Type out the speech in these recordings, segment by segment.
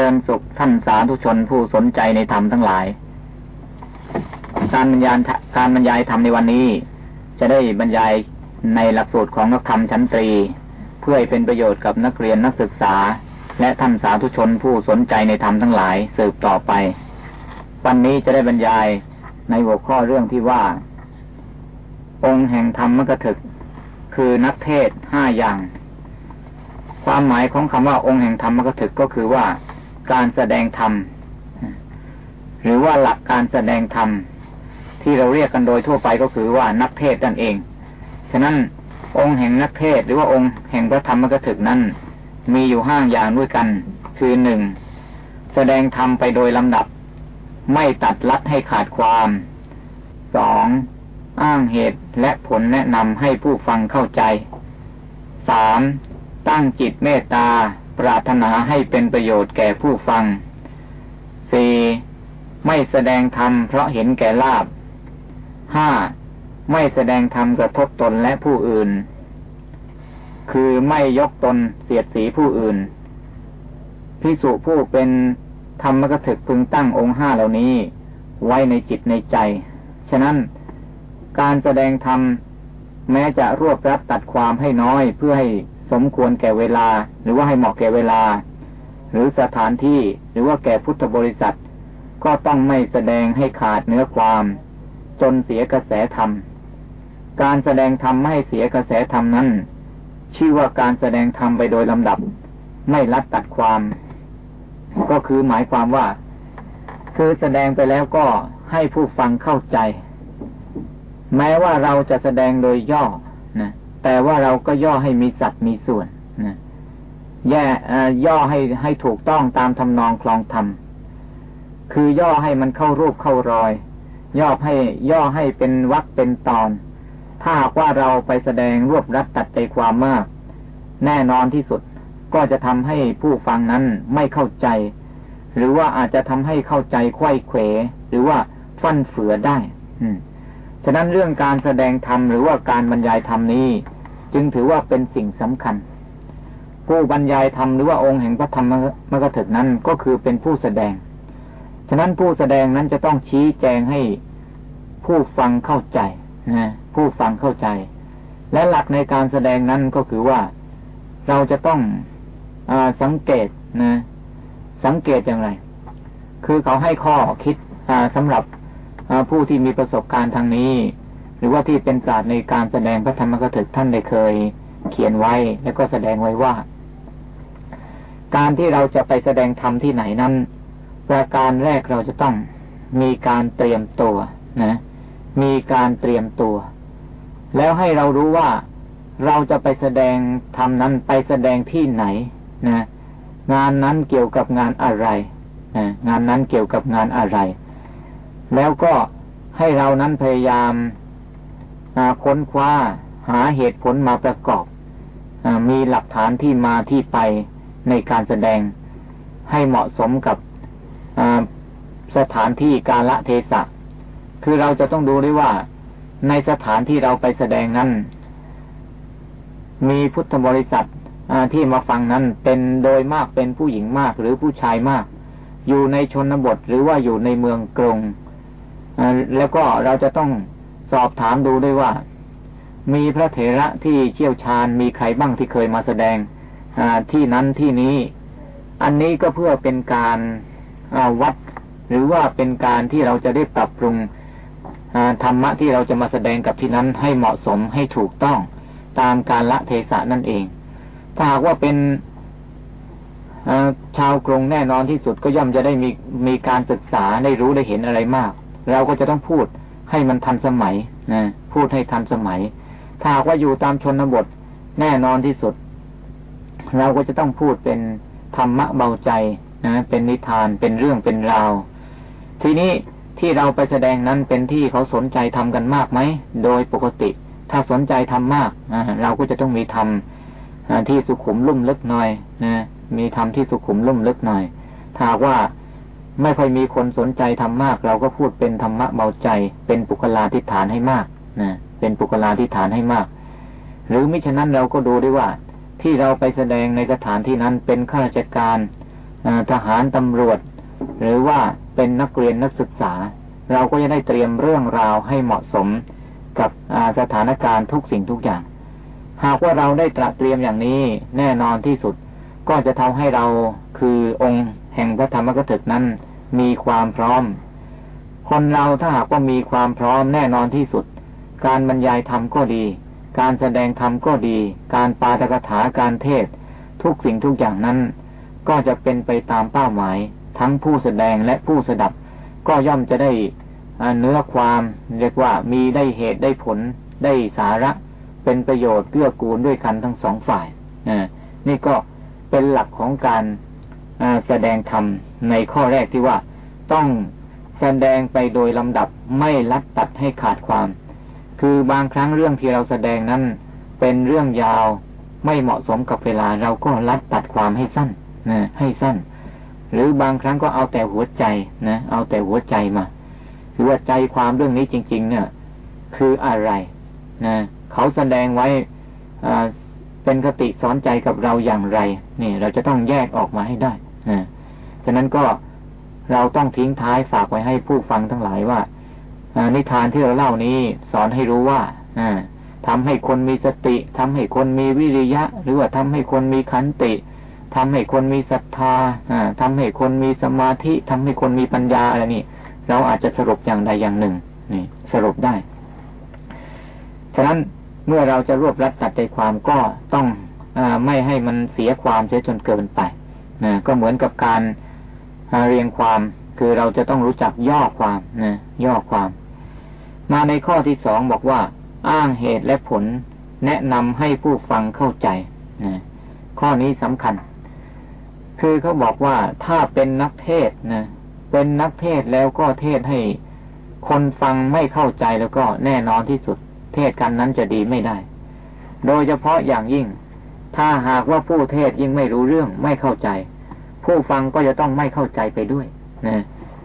ริญสุขท่านสาธุชนผู้สนใจในธรรมทั้งหลาย การบรรยายการบรรยายธรรมในวันนี้ จะได้บรรยายในหลักสูตรของนักธรรมชั้นตรี เพื่อให้เป็นประโยชน์กับนักเรียนนักศึกษา และท่านสาธุชนผู้สนใจในธรรมทั้งหลายสืบต่อไป วันนี้จะได้บรรยายในหัวข้อเรื่องที่ว่า องค์แห่งธรรมมกถึก คือนักเทศห้าอย่าง ความหมายของคำว่าองค์แห่งธรรมมกถึกก็คือว่า การแสดงธรรม หรือว่าหลักการแสดงธรรม ที่เราเรียกกันโดยทั่วไปก็คือว่านักเทศนั่นเอง ฉะนั้นองค์แห่งนักเทศหรือว่าองค์แห่งพระธรรมกถึกนั้น มีอยู่ห้าอย่างด้วยกัน คือหนึ่งแสดงธรรมไปโดยลำดับ ไม่ตัดลัดให้ขาดความสองอ้างเหตุและผลแนะนำให้ผู้ฟังเข้าใจสามตั้งจิตเมตตา ปรารถนาให้เป็นประโยชน์แก่ผู้ฟังสี่ไม่แสดงธรรมเพราะเห็นแก่ลาบห้าไม่แสดงธรรมกระทบตนและผู้อื่น คือไม่ยกตนเสียดสีผู้อื่นพิสุผู้เป็นธรรมกถึกพึงตั้งองค์ห้าเหล่านี้ ไว้ในจิตในใจ ฉะนั้นการแสดงธรรมแม้จะรวบรัดตัดความให้น้อยเพื่อให้ สมควรแก่เวลา หรือว่าให้เหมาะแก่เวลา หรือสถานที่หรือว่าแก่พุทธบริษัท ก็ต้องไม่แสดงให้ขาดเนื้อความ จนเสียกระแสธรรม การแสดงธรรมไม่ให้เสียกระแสธรรมนั้น ชื่อว่าการแสดงธรรมไปโดยลำดับ ไม่ลัดตัดความ ก็คือหมายความว่า คือแสดงไปแล้วก็ให้ผู้ฟังเข้าใจ แม้ว่าเราจะแสดงโดยย่อนะ แต่ว่าเราก็ย่อให้มีสัตว์มีส่วนนะแย่ย่อให้ให้ถูกต้องตามทำนองคลองธรรมคือย่อให้มันเข้ารูปเข้ารอย ย่อให้ย่อให้เป็นวักเป็นตอน ถ้าหากว่าเราไปแสดงรวบรัดตัดใจความมาก แน่นอนที่สุดก็จะทำให้ผู้ฟังนั้นไม่เข้าใจ หรือว่าอาจจะทำให้เข้าใจไข้เขวหรือว่าฟั่นเฟือได้ อืมฉะนั้นเรื่องการแสดงธรรมหรือว่าการบรรยายธรรมนี้ จึงถือว่าเป็นสิ่งสำคัญ ผู้บรรยายธรรมหรือว่าองค์แห่งพระธรรมมกถึกนั้นก็คือเป็นผู้แสดง ฉะนั้นผู้แสดงนั้นจะต้องชี้แจงให้ผู้ฟังเข้าใจนะผู้ฟังเข้าใจ และหลักในการแสดงนั้นก็คือว่าเราจะต้องอสังเกตนะ สังเกตอย่างไร คือเขาให้ข้อคิดสำหรับผู้ที่มีประสบการณ์ทางนี้ รือว่าที่เป็นศาสตร์ในการแสดงพระธรรมกถึกท่านได้เคยเขียนไว้แล้วก็แสดงไว้ว่า การที่เราจะไปแสดงธรรมที่ไหนนั้น ประการแรกเราจะต้องมีการเตรียมตัวนะ มีการเตรียมตัว แล้วให้เรารู้ว่าเราจะไปแสดงธรรมนั้นไปแสดงที่ไหนนะงานนั้นเกี่ยวกับงานอะไรนะงานนั้นเกี่ยวกับงานอะไร แล้วก็ให้เรานั้นพยายาม ค้นคว้าหาเหตุผลมาประกอบอมีหลักฐานที่มาที่ไปในการแสดงให้เหมาะสมกับสถานที่กาละเทศะ คือเราจะต้องดูด้วยว่า ในสถานที่เราไปแสดงนั้น มีพุทธบริษัทที่มาฟังนั้นเป็นโดยมากเป็นผู้หญิงมากหรือผู้ชายมาก อยู่ในชนบทหรือว่าอยู่ในเมืองกรุงแล้วก็เราจะต้อง สอบถามดูด้วยว่า มีพระเถระที่เชี่ยวชาญมีใครบ้างที่เคยมาแสดงที่นั้นที่นี้ อันนี้ก็เพื่อเป็นการวัด หรือว่าเป็นการที่เราจะได้ปรับปรุงธรรมะที่เราจะมาแสดงกับที่นั้นให้เหมาะสมให้ถูกต้องตามการละเทศะนั่นเอง ถ้าหากว่าเป็นชาวกรุงแน่นอนที่สุดก็ย่อมจะได้มีมีการศึกษาได้รู้ได้เห็นอะไรมาก เราก็จะต้องพูด ให้มันทันสมัยนะพูดให้ทันสมัย ถ้าว่าอยู่ตามชนบทแน่นอนที่สุด เราก็จะต้องพูดเป็นธรรมะเบาใจนะเป็นนิทานเป็นเรื่องเป็นราว ทีนี้ที่เราไปแสดงนั้นเป็นที่เขาสนใจทำกันมากไหมโดยปกติ ถ้าสนใจทำมากเราก็จะต้องมีธรรมที่สุขุมลุ่มลึกหน่อยนะมีธรรมที่สุขุมลุ่มลึกหน่อยถ้าว่า ไม่ค่อยมีคนสนใจทำมาก เราก็พูดเป็นธรรมะเบาใจ เป็นปุกลาธิฐานให้มากนะเป็นปุกลาธิฐานให้มาก หรือมิฉะนั้นเราก็ดูได้ว่า ที่เราไปแสดงในสถานที่นั้นเป็นข้าราชการทหารตำรวจ หรือว่าเป็นนักเรียนนักศึกษา เราก็จะได้เตรียมเรื่องราวให้เหมาะสมกับสถานการณ์ทุกสิ่งทุกอย่าง หากว่าเราได้ตระเตรียมอย่างนี้แน่นอนที่สุด ก็จะทำให้เราคือองค์ แห่งพระธรรมกถึกนั้นมีความพร้อม คนเราถ้าหากว่ามีความพร้อมแน่นอนที่สุด การบรรยายธรรมก็ดี การแสดงธรรมก็ดี การปาตกถาการเทศ ทุกสิ่งทุกอย่างนั้น ก็จะเป็นไปตามเป้าหมาย ทั้งผู้แสดงและผู้สดับ ก็ย่อมจะได้เนื้อความเรียกว่ามีได้เหตุได้ผลได้สาระ เป็นประโยชน์เกื้อกูลด้วยกันทั้งสองฝ่ายนี่ก็เป็นหลักของการ แสดงธรรมในข้อแรกที่ว่าต้องแสดงไปโดยลำดับไม่ลัดตัดให้ขาดความ คือบางครั้งเรื่องที่เราแสดงนั้นเป็นเรื่องยาวไม่เหมาะสมกับเวลาเราก็ลัดตัดความให้สั้นนะให้สั้น หรือบางครั้งก็เอาแต่หัวใจนะเอาแต่หัวใจมาคือว่าใจความเรื่องนี้จริง ๆ เนี่ย คืออะไรนะเขาแสดงไว้เป็นคติสอนใจกับเราอย่างไร นี่ เราจะต้องแยกออกมาให้ได้ ฉะนั้นก็เราต้องทิ้งท้ายฝากไว้ให้ผู้ฟังทั้งหลายว่านิทานที่เราเล่านี้สอนให้รู้ว่าทำให้คนมีสติทำให้คนมีวิริยะ หรือว่าทำให้คนมีขันติทำให้คนมีศรัทธาทำให้คนมีสมาธิทำให้คนมีปัญญาอะไรนี่เราอาจจะสรุปอย่างใดอย่างหนึ่ง นี่ สรุปได้ ฉะนั้นเมื่อเราจะรวบรัดตัดใจความก็ต้องอไม่ให้มันเสียความเสียจนเกินไป นะก็เหมือนกับการเรียงความคือเราจะต้องรู้จักย่อความนะย่อความ มาในข้อที่สองบอกว่า อ้างเหตุและผล แนะนำให้ผู้ฟังเข้าใจนะข้อนี้สำคัญ คือเขาบอกว่าถ้าเป็นนักเทศนะเป็นนักเทศแล้วก็เทศให้คนฟังไม่เข้าใจแล้วก็แน่นอนที่สุด เทศกันนั้นจะดีไม่ได้ โดยเฉพาะอย่างยิ่ง ถ้าหากว่าผู้เทศยิ่งไม่รู้เรื่องไม่เข้าใจ ผู้ฟังก็จะต้องไม่เข้าใจไปด้วยนะ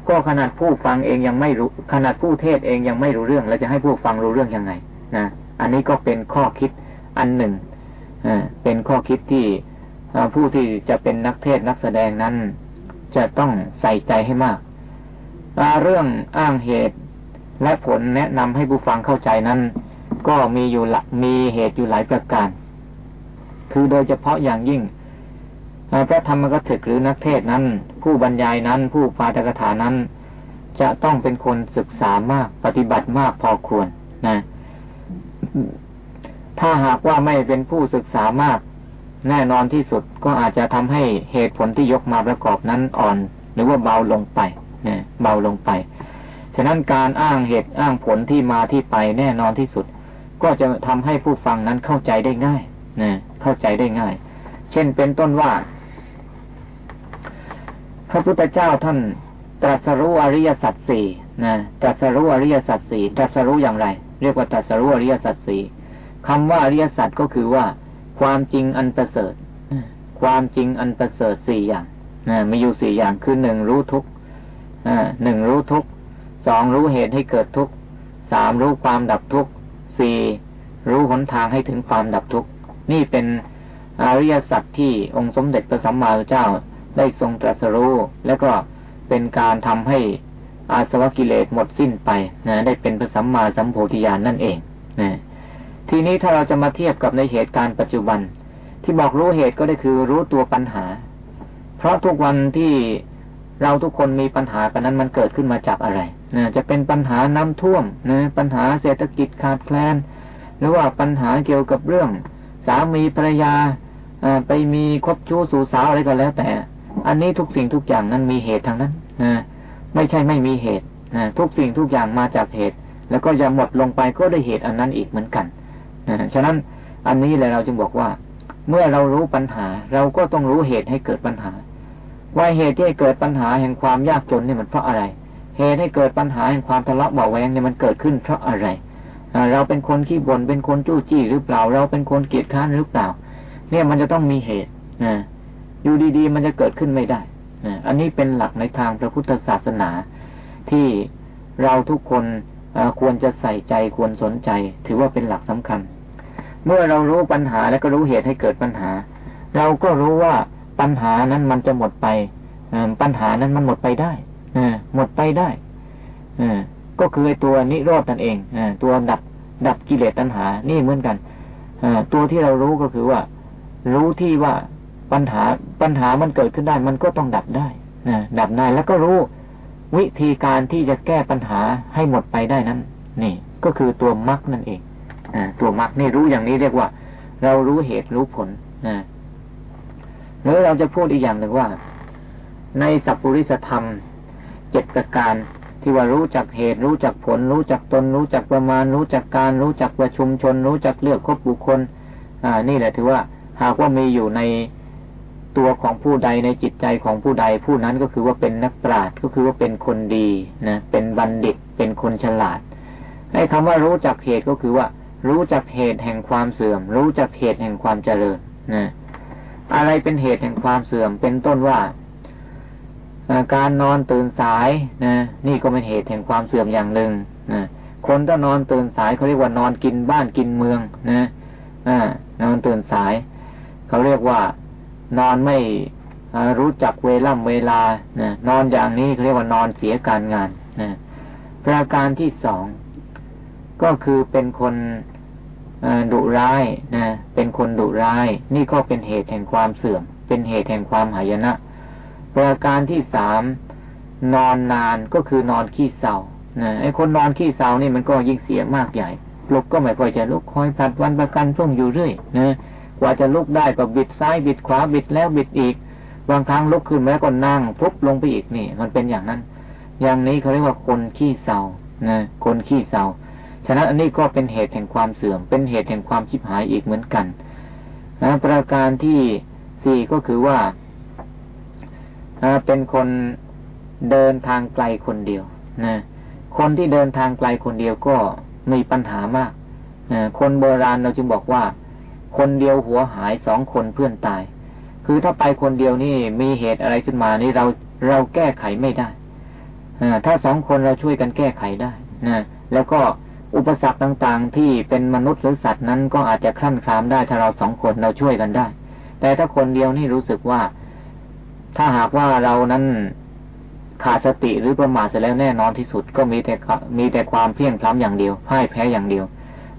ก็ขนาดผู้ฟังเองยังไม่รู้ ขนาดผู้เทศเองยังไม่รู้เรื่อง แล้วจะให้ผู้ฟังรู้เรื่องยังไงนะอันนี้ก็เป็นข้อคิดอันหนึ่งอเป็นข้อคิดที่ผู้ที่จะเป็นนักเทศนักแสดงนั้น จะต้องใส่ใจให้มาก เรื่องอ้างเหตุและผลแนะนำให้ผู้ฟังเข้าใจนั้น ก็มีอยู่ละมีเหตุอยู่หลายประการ คือโดยเฉพาะอย่างยิ่ง พระธรรมกถึกหรือนักเทศนั้น ผู้บรรยายนั้น ผู้ปาตกถานั้น จะต้องเป็นคนศึกษามากปฏิบัติมากพอควรนะ ถ้าหากว่าไม่เป็นผู้ศึกษามาก แน่นอนที่สุดก็อาจจะทำให้เหตุผลที่ยกมาประกอบนั้นอ่อน หรือว่าเบาลงไปนะเบาลงไป ฉะนั้นการอ้างเหตุอ้างผลที่มาที่ไปแน่นอนที่สุด ก็จะทำให้ผู้ฟังนั้นเข้าใจได้ง่ายนะเข้าใจได้ง่าย เช่นเป็นต้นว่า ระพุทธเจ้าท่านตรัสรู้อริยสัจสี่นะตรัสรู้อริยสัจสี่ตรัสรู้อย่างไร เรียกว่าตรัสรู้อริยสัจสี่คำว่าอริยสัจก็คือว่า ความจริงอันประเสริฐความจริงอันประเสริฐสี่อย่างนะมีอยู่สี่อย่างคือหนึ่งรู้ทุกหนึ่งรู้ทุกสองรู้เหตุให้เกิดทุกสามรู้ความดับทุกสี่รู้หนทางให้ถึงความดับทุกนี่เป็นอริยสัจที่องค์สมเด็จพระสัมมาสัมพุทธเจ้า ได้ทรงตรัสรู้แล้วก็เป็นการทำให้อาสวะกิเลสหมดสิ้นไปนะได้เป็นพระสัมมาสัมโพธิญาณนนั่นเองนะทีนี้ถ้าเราจะมาเทียบกับในเหตุการณ์ปัจจุบัน ที่บอกรู้เหตุก็ได้คือรู้ตัวปัญหา เพราะทุกวันที่เราทุกคนมีปัญหากันนั้นมันเกิดขึ้นมาจากอะไรนะจะเป็นปัญหาน้ำท่วมนะปัญหาเศรษฐกิจขาดแคลน หรือว่าปัญหาเกี่ยวกับเรื่อง สามีภรรยาไปมีคบชู้สู่สาวอะไรก็แล้วแต่ อันนี้ทุกสิ่งทุกอย่างนั้นมีเหตุทางนั้นนะไม่ใช่ไม่มีเหตุนะทุกสิ่งทุกอย่างมาจากเหตุ แล้วก็จะหมดลงไปก็ได้เหตุอันนั้นอีกเหมือนกันนะฉะนั้นอันนี้แหละเราจึงบอกว่า เมื่อเรารู้ปัญหา เราก็ต้องรู้เหตุให้เกิดปัญหา ว่าเหตุที่เกิดปัญหาแห่งความยากจนนี่มันเพราะอะไร เหตุให้เกิดปัญหาแห่งความทะเลาะเบาแวงเนี่ยมันเกิดขึ้นเพราะอะไรเราเป็นคนขี้บ่นเป็นคนจู้จี้หรือเปล่า เราเป็นคนเกียจค้านหรือเปล่า เนี่ยมันจะต้องมีเหตุนะ อยู่ดีๆ มันจะเกิดขึ้นไม่ได้อันนี้เป็นหลักในทางพระพุทธศาสนา ที่เราทุกคนควรจะใส่ใจควรสนใจ ถือว่าเป็นหลักสำคัญ เมื่อเรารู้ปัญหาและก็รู้เหตุให้เกิดปัญหา เราก็รู้ว่าปัญหานั้นมันจะหมดไปปัญหานั้นมันหมดไปได้หมดไปได้ก็คือตัวนิโรธนั่นเองตัวดับดับกิเลสตัณหา นี่เหมือนกันตัวที่เรารู้ก็คือว่า รู้ที่ว่า ปัญหาปัญหามันเกิดขึ้นได้ มันก็ต้องดับได้นะดับได้แล้วก็รู้วิธีการที่จะแก้ปัญหาให้หมดไปได้นั้น นี่ ก็คือตัวมรคนั่นเองอตัวมรรคนี่รู้อย่างนี้เรียกว่า เรารู้เหตุรู้ผลนะหรือเราจะพูดอีกอย่างหนึ่งว่า ในสัพพุริสธรรมเจ็ดประการที่ว่ารู้จักเหตุรู้จักผล รู้จักตน รู้จักประมาณ รู้จักการ รู้จักประชุมชน รู้จักเลือกคบบุคคล อ่า นี่แหละถือว่า หากว่ามีอยู่ใน ตัวของผู้ใดในจิตใจของผู้ใดผู้นั้นก็คือว่าเป็นนักปราชญ์ก็คือว่าเป็นคนดีนะเป็นบัณฑิตเป็นคนฉลาดไอ้คำว่ารู้จักเหตุก็คือว่า รู้จักเหตุแห่งความเสื่อม รู้จักเหตุแห่งความเจริญนะอะไรเป็นเหตุแห่งความเสื่อม เป็นต้นว่าการนอนตื่นสายนะนี่ก็เป็นเหตุแห่งความเสื่อมอย่างหนึ่งนะคนถ้านอนตื่นสายเขาเรียกว่านอนกินบ้านกินเมืองนะอนอนตื่นสาย เขาเรียกว่า นอนไม่รู้จักเวล่ำเวลานะนอนอย่างนี้เขาเรียกว่านอนเสียการงานนะประการที่สองก็คือเป็นคนดุร้ายนะเป็นคนดุร้าย นี่ก็เป็นเหตุแห่งความเสื่อม เป็นเหตุแห่งความหายนะ ประการที่สามนอนนานก็คือนอนขี้เศร้านะไอ้คนนอนขี้เศร้านี่มันก็ยิ่งเสียมากใหญ่ลุกก็ไม่ค่อยจะลุกคอยผัดวันประกันช่งอยู่เรื่อยนะ กว่าจะลุกได้ก็บิดซ้ายบิดขวาบิดแล้วบิดอีก บางครั้งลุกขึ้นแล้วก็นั่งทุบลงไปอีกนี่ มันเป็นอย่างนั้น อย่างนี้เขาเรียกว่าคนขี้เศร้านะคนขี้เศร้าฉะนั้นอันนี้ก็เป็นเหตุแห่งความเสื่อม เป็นเหตุแห่งความชิบหายอีกเหมือนกันนะประการที่สี่ก็คือว่าเป็นคนเดินทางไกลคนเดียวนะคนที่เดินทางไกลคนเดียวก็มีปัญหามากนะคนโบราณเราจึงบอกว่า คนเดียวหัวหายสองคนเพื่อนตาย คือถ้าไปคนเดียวนี่มีเหตุอะไรขึ้นมานี่เราเราแก้ไขไม่ได้ถ้าสองคนเราช่วยกันแก้ไขได้นะแล้วก็อุปสรรคต่างๆ ที่เป็นมนุษย์หรือสัตว์นั้นก็อาจจะคลั่นคลามได้ถ้าเราสองคนเราช่วยกันได้ แต่ถ้าคนเดียวนี่รู้สึกว่า ถ้าหากว่าเรานั้นขาดสติหรือประมาทเสร็จแล้วแน่นอนที่สุดก็มีแต่มีแต่ความเพี้ยนพล้ำอย่างเดียวพ่ายแพ้อย่างเดียว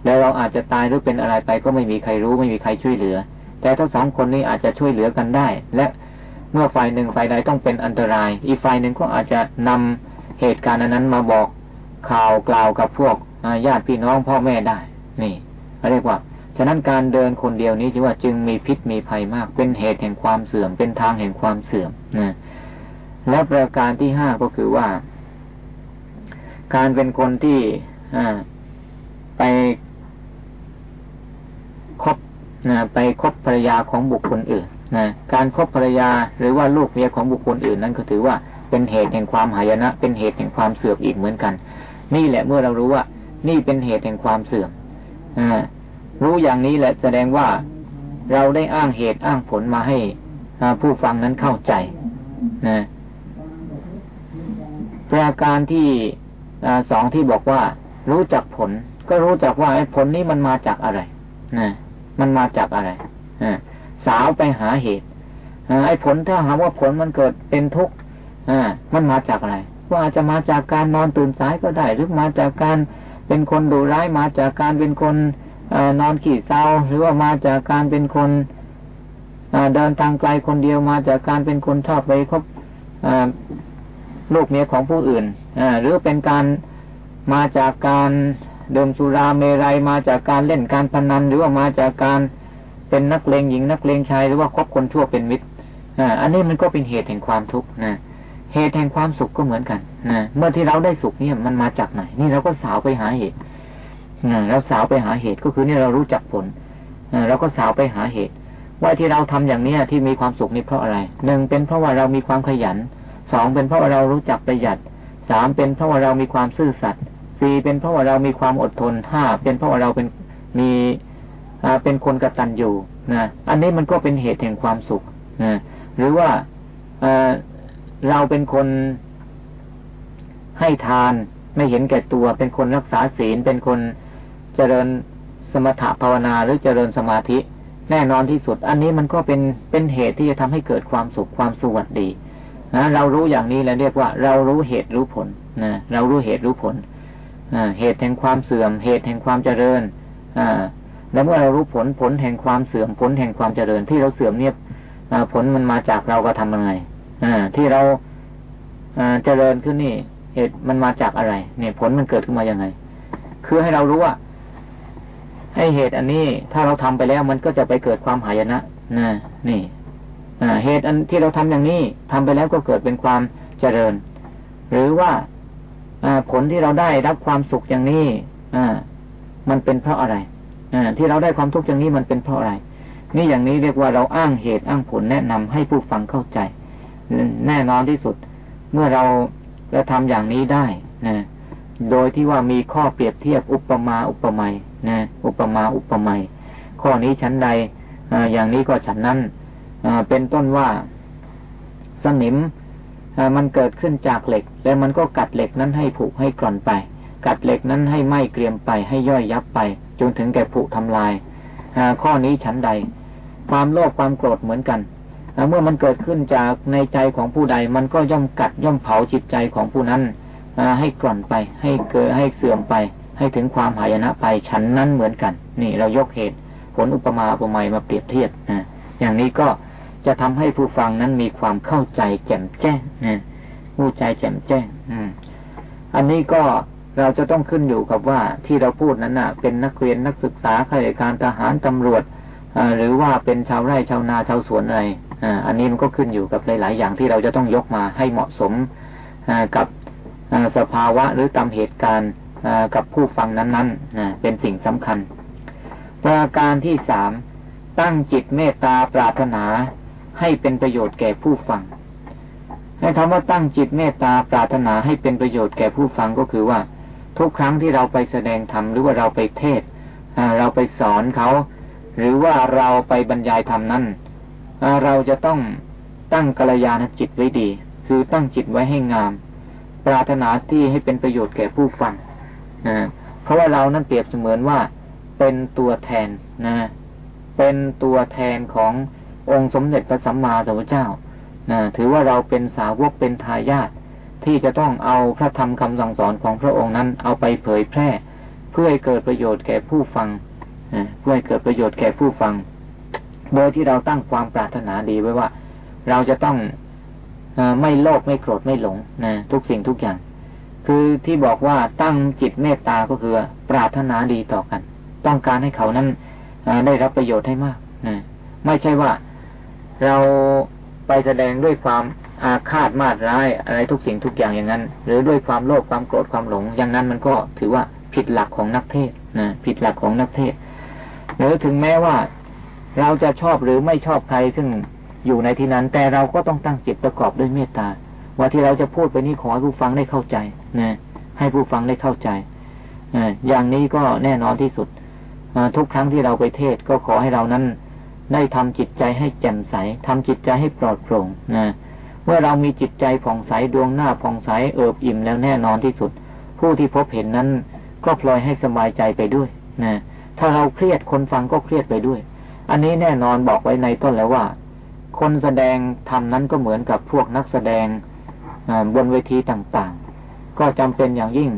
แล้วเราอาจจะตายหรือเป็นอะไรไปก็ไม่มีใครรู้ไม่มีใครช่วยเหลือ แต่ทั้งสองคนนี้อาจจะช่วยเหลือกันได้ และเมื่อฝ่ายหนึ่งฝ่ายใดต้องเป็นอันตราย อีกฝ่ายหนึ่งก็อาจจะนำเหตุการณ์นั้นมาบอกข่าวกล่าวกับพวกญาติพี่น้องพ่อแม่ได้ นี่เรียกว่าฉะนั้นการเดินคนเดียวนี้จึงว่าจึงมีพิษมีภัยมาก เป็นเหตุแห่งความเสื่อม เป็นทางแห่งความเสื่อมนะและประการที่ห้าก็คือว่า การเป็นคนที่ไป นะไปคบภรรยาของบุคคลอื่นนะการครบภรรยาหรือว่าลูกเมียของบุคคลอื่นนั้นก็ถือว่าเป็นเหตุแห่งความหายนะ เป็นเหตุแห่งความเสื่อมอีกเหมือนกัน นี่แหละเมื่อเรารู้ว่า นี่เป็นเหตุแห่งความเสื่อมอรู้อย่างนี้แหละแสดงว่าเราได้อ้างเหตุอ้างผลมาให้ผู้ฟังนั้นเข้าใจนะประการที่สองที่บอกว่า รู้จักผล ก็รู้จักว่าผลนี้มันมาจากอะไรนะ มันมาจากอะไรสาวไปหาเหตุไอ้ผลถ้าหาว่าผลมันเกิดเป็นทุกข์มันมาจากอะไร ว่าจะมาจากการนอนตื่นสายก็ได้ หรือมาจากการเป็นคนดุร้ายมาจากการเป็นคนนอนขี่เศร้าหรือว่ามาจากการเป็นคนเดินทางไกลคนเดียวมาจากการเป็นคนชอบไปคบลูกเมียของผู้อื่นหรือเป็นการมาจากการ ดื่มสุราเมรัยมาจากการเล่นการพนันหรือว่ามาจากการเป็นนักเลงหญิงนักเลงชายหรือว่าคบคนชั่วเป็นมิตรอันนี้มันก็เป็นเหตุแห่งความทุกข์นะเหตุแห่งความสุขก็เหมือนกันนะเมื่อที่เราได้สุขเนี่ยมันมาจากไหน นี่เราก็สาวไปหาเหตุนะเราสาวไปหาเหตุก็คือนี่เรารู้จักผลเราก็สาวไปหาเหตุ ว่าที่เราทำอย่างเนี้ยที่มีความสุขนี่เพราะอะไรหนึ่งเป็นเพราะว่าเรามีความขยันสองเป็นเพราะว่าเรารู้จักประหยัดสามเป็นเพราะว่าเรามีความซื่อสัตย์ สี่เป็นเพราะว่าเรามีความอดทนห้าเป็นเพราะว่าเราเป็นมีเป็นคนกตัญญูนะอันนี้มันก็เป็นเหตุแห่งความสุขนะหรือว่าเราเป็นคนให้ทานไม่เห็นแก่ตัว เป็นคนรักษาศีล เป็นคนเจริญสมถะภาวนาหรือเจริญสมาธิ แน่นอนที่สุด อันนี้มันก็เป็นเป็นเหตุที่จะทำให้เกิดความสุขความสวัสดีนะเรารู้อย่างนี้แล้วเรียกว่า เรารู้เหตุรู้ผลนะเรารู้เหตุรู้ผล เหตุแห่งความเสื่อม เหตุแห่งความเจริญแล้วเมื่อเรารู้ผลผลแห่งความเสื่อมผลแห่งความเจริญที่เราเสื่อมเนี่ยผลมันมาจากเราก็ทำยังไงที่เราเจริญขึ้นนี่ เหตุมันมาจากอะไร เนี่ย ผลมันเกิดขึ้นมาอยังไง คือให้เรารู้ว่าให้เหตุอันนี้ถ้าเราทำไปแล้วมันก็จะไปเกิดความหายนะนะนี่เหตุอันที่เราทำอย่างนี้ทำไปแล้วก็เกิดเป็นความเจริญ หรือว่า ผลที่เราได้รับความสุขอย่างนี้มันเป็นเพราะอะไรที่เราได้ความทุกข์อย่างนี้มันเป็นเพราะอะไร นี่อย่างนี้เรียกว่าเราอ้างเหตุอ้างผลแนะนำให้ผู้ฟังเข้าใจ แน่นอนที่สุด เมื่อเราจะทำอย่างนี้ได้นะโดยที่ว่ามีข้อเปรียบเทียบอุปมาอุปไมยนะอุปมาอุปไมยข้อนี้ชั้นใดอย่างนี้ก็ฉันนั้นเป็นต้นว่าสนิม มันเกิดขึ้นจากเหล็ก แล้วมันก็กัดเหล็กนั้นให้ผุให้กร่อนไป กัดเหล็กนั้นให้ไหม้เกรียมไปให้ย่อยยับไป จนถึงแก่ผุทำลายข้อนี้ฉันใด ความโลภความโกรธเหมือนกันเมื่อมันเกิดขึ้นจากในใจของผู้ใด มันก็ย่อมกัดย่อมเผาจิตใจของผู้นั้นให้กร่อนไป ให้เกิดให้เสื่อมไป ให้ถึงความหายนะไปฉันนั้นเหมือนกัน นี่เรายกเหตุ ผลอุปมาอุปไมยมาเปรียบเทียบนะอย่างนี้ก็ จะทำให้ผู้ฟังนั้นมีความเข้าใจแจ่มแจ้งนะผู้ใจแจ่มแจ้ง อืม อันนี้ก็เราจะต้องขึ้นอยู่กับว่าที่เราพูดนั้นน่ะ เป็นนักเรียนนักศึกษาข้าราชการทหารตำรวจหรือว่าเป็นชาวไร่ชาวนาชาวสวนอะไรอันนี้มันก็ขึ้นอยู่กับหลาย ๆ อย่างที่เราจะต้องยกมาให้เหมาะสมกับสภาวะหรือตามเหตุการณ์กับผู้ฟังนั้นๆเป็นสิ่งสำคัญ ประการที่สามตั้งจิตเมตตาปรารถนา ให้เป็นประโยชน์แก่ผู้ฟังในคำว่าตั้งจิตเมตตาปรารถนาให้เป็นประโยชน์แก่ผู้ฟังก็คือว่า ทุกครั้งที่เราไปแสดงธรรมหรือว่าเราไปเทศเราไปสอนเขาหรือว่าเราไปบรรยายธรรมนั้นเราจะต้องตั้งกัลยาณจิตไว้ดี คือตั้งจิตไว้ให้งาม ปรารถนาที่ให้เป็นประโยชน์แก่ผู้ฟังเพราะว่าเรานั้นเปรียบเสมือนว่าเป็นตัวแทนนะเป็นตัวแทนของ องค์สมเด็จพระสัมมาสัมพุทธเจ้านะถือว่าเราเป็นสาวกเป็นทายาทที่จะต้องเอาพระธรรมคำสั่งสอนของพระองค์นั้นเอาไปเผยแพร่ เพื่อให้เกิดประโยชน์แก่ผู้ฟังเพื่อให้เกิดประโยชน์แก่ผู้ฟัง โดยที่เราตั้งความปรารถนาดีไว้ว่า เราจะต้องอไม่โลภไม่โกรธไม่หลงนะทุกสิ่งทุกอย่าง คือที่บอกว่าตั้งจิตเมตตาก็คือปรารถนาดีต่อกัน ต้องการให้เขานั้นได้รับประโยชน์ให้มากนะไม่ใช่ว่า เราไปแสดงด้วยความอาฆาตมาดร้ายอะไรทุกสิ่งทุกอย่างอย่างนั้น หรือด้วยความโลภความโกรธความหลง อย่างนั้นมันก็ถือว่าผิดหลักของนักเทศนะผิดหลักของนักเทศหรือถึงแม้ว่าเราจะชอบหรือไม่ชอบใครซึ่งอยู่ในที่นั้น แต่เราก็ต้องตั้งจิตประกอบด้วยเมตตาว่าที่เราจะพูดไปนี้ขอให้ผู้ฟังได้เข้าใจนะให้ผู้ฟังได้เข้าใจอย่างนี้ก็แน่นอนที่สุดทุกครั้งที่เราไปเทศก็ขอให้เรานั้น ได้ทำจิตใจให้แจ่มใสทำจิตใจให้ปลอดโปร่งนะเมื่อเรามีจิตใจผ่องใสดวงหน้าผ่องใสเอิบอิ่มแล้วแน่นอนที่สุด ผู้ที่พบเห็นนั้น ก็พลอยให้สบายใจไปด้วยนะถ้าเราเครียดคนฟังก็เครียดไปด้วย อันนี้แน่นอนบอกไว้ในต้นแล้วว่า คนแสดงทำนั้นก็เหมือนกับพวกนักแสดงบนเวทีต่างๆ ก็จำเป็นอย่างยิ่ง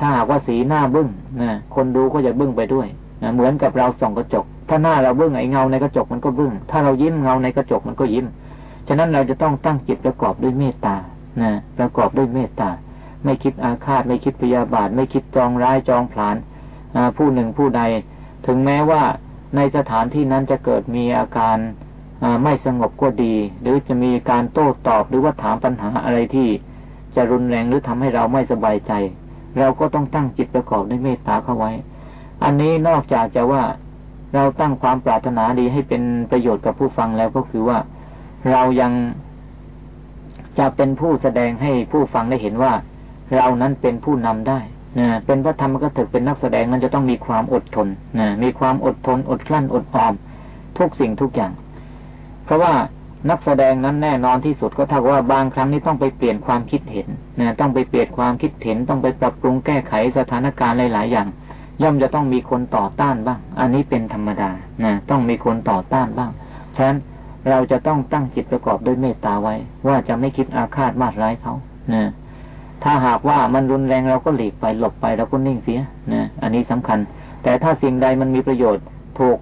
ถ้าหากว่าสีหน้าบึ้งนะคนดูก็จะบึ้งไปด้วยเหมือนกับเราส่องกระจก ถ้าหน้าเราเบื้องไอเงาในกระจกมันก็เบื้องถ้าเรายิ้มเงาในกระจกมันก็ยิ้ม ฉะนั้นเราจะต้องตั้งจิตประกอบด้วยเมตตานะประกอบด้วยเมตตา ไม่คิดอาฆาต ไม่คิดพยาบาท ไม่คิดจองร้ายจองผลาญผู้หนึ่งผู้ใด ถึงแม้ว่าในสถานที่นั้นจะเกิดมีอาการไม่สงบก็ดี หรือจะมีการโต้ตอบหรือว่าถามปัญหาอะไรที่จะรุนแรงหรือทำให้เราไม่สบายใจ เราก็ต้องตั้งจิตประกอบด้วยเมตตาเข้าไว้ อันนี้นอกจากจะว่า เราตั้งความปรารถนาดีให้เป็นประโยชน์กับผู้ฟังแล้วก็คือว่าเรายังจะเป็นผู้แสดงให้ผู้ฟังได้เห็นว่า เรานั้นเป็นผู้นำได้นะเป็นพระธรรมก็ถึกเป็นนักแสดงนั้นจะต้องมีความอดทนนะมีความอดทน อดกลั้นอดออมทุกสิ่งทุกอย่าง เพราะว่านักแสดงนั้นแน่นอนที่สุดก็ถ้าว่าบางครั้งนี้ต้องไปเปลี่ยนความคิดเห็นนะต้องไปเปลี่ยนความคิดเห็น ต้องไปปรับปรุงแก้ไขสถานการณ์หลาย ๆ อย่าง ย่อมจะต้องมีคนต่อต้านบ้าง อันนี้เป็นธรรมดานะต้องมีคนต่อต้านบ้าง ฉะนั้นเราจะต้องตั้งจิตประกอบด้วยเมตตาไว้ ว่าจะไม่คิดอาฆาตมาดร้ายเขานะถ้าหากว่ามันรุนแรงเราก็หลีกไปหลบไปเราก็นิ่งเสียนะอันนี้สำคัญ แต่ถ้าสิ่งใดมันมีประโยชน์ถูก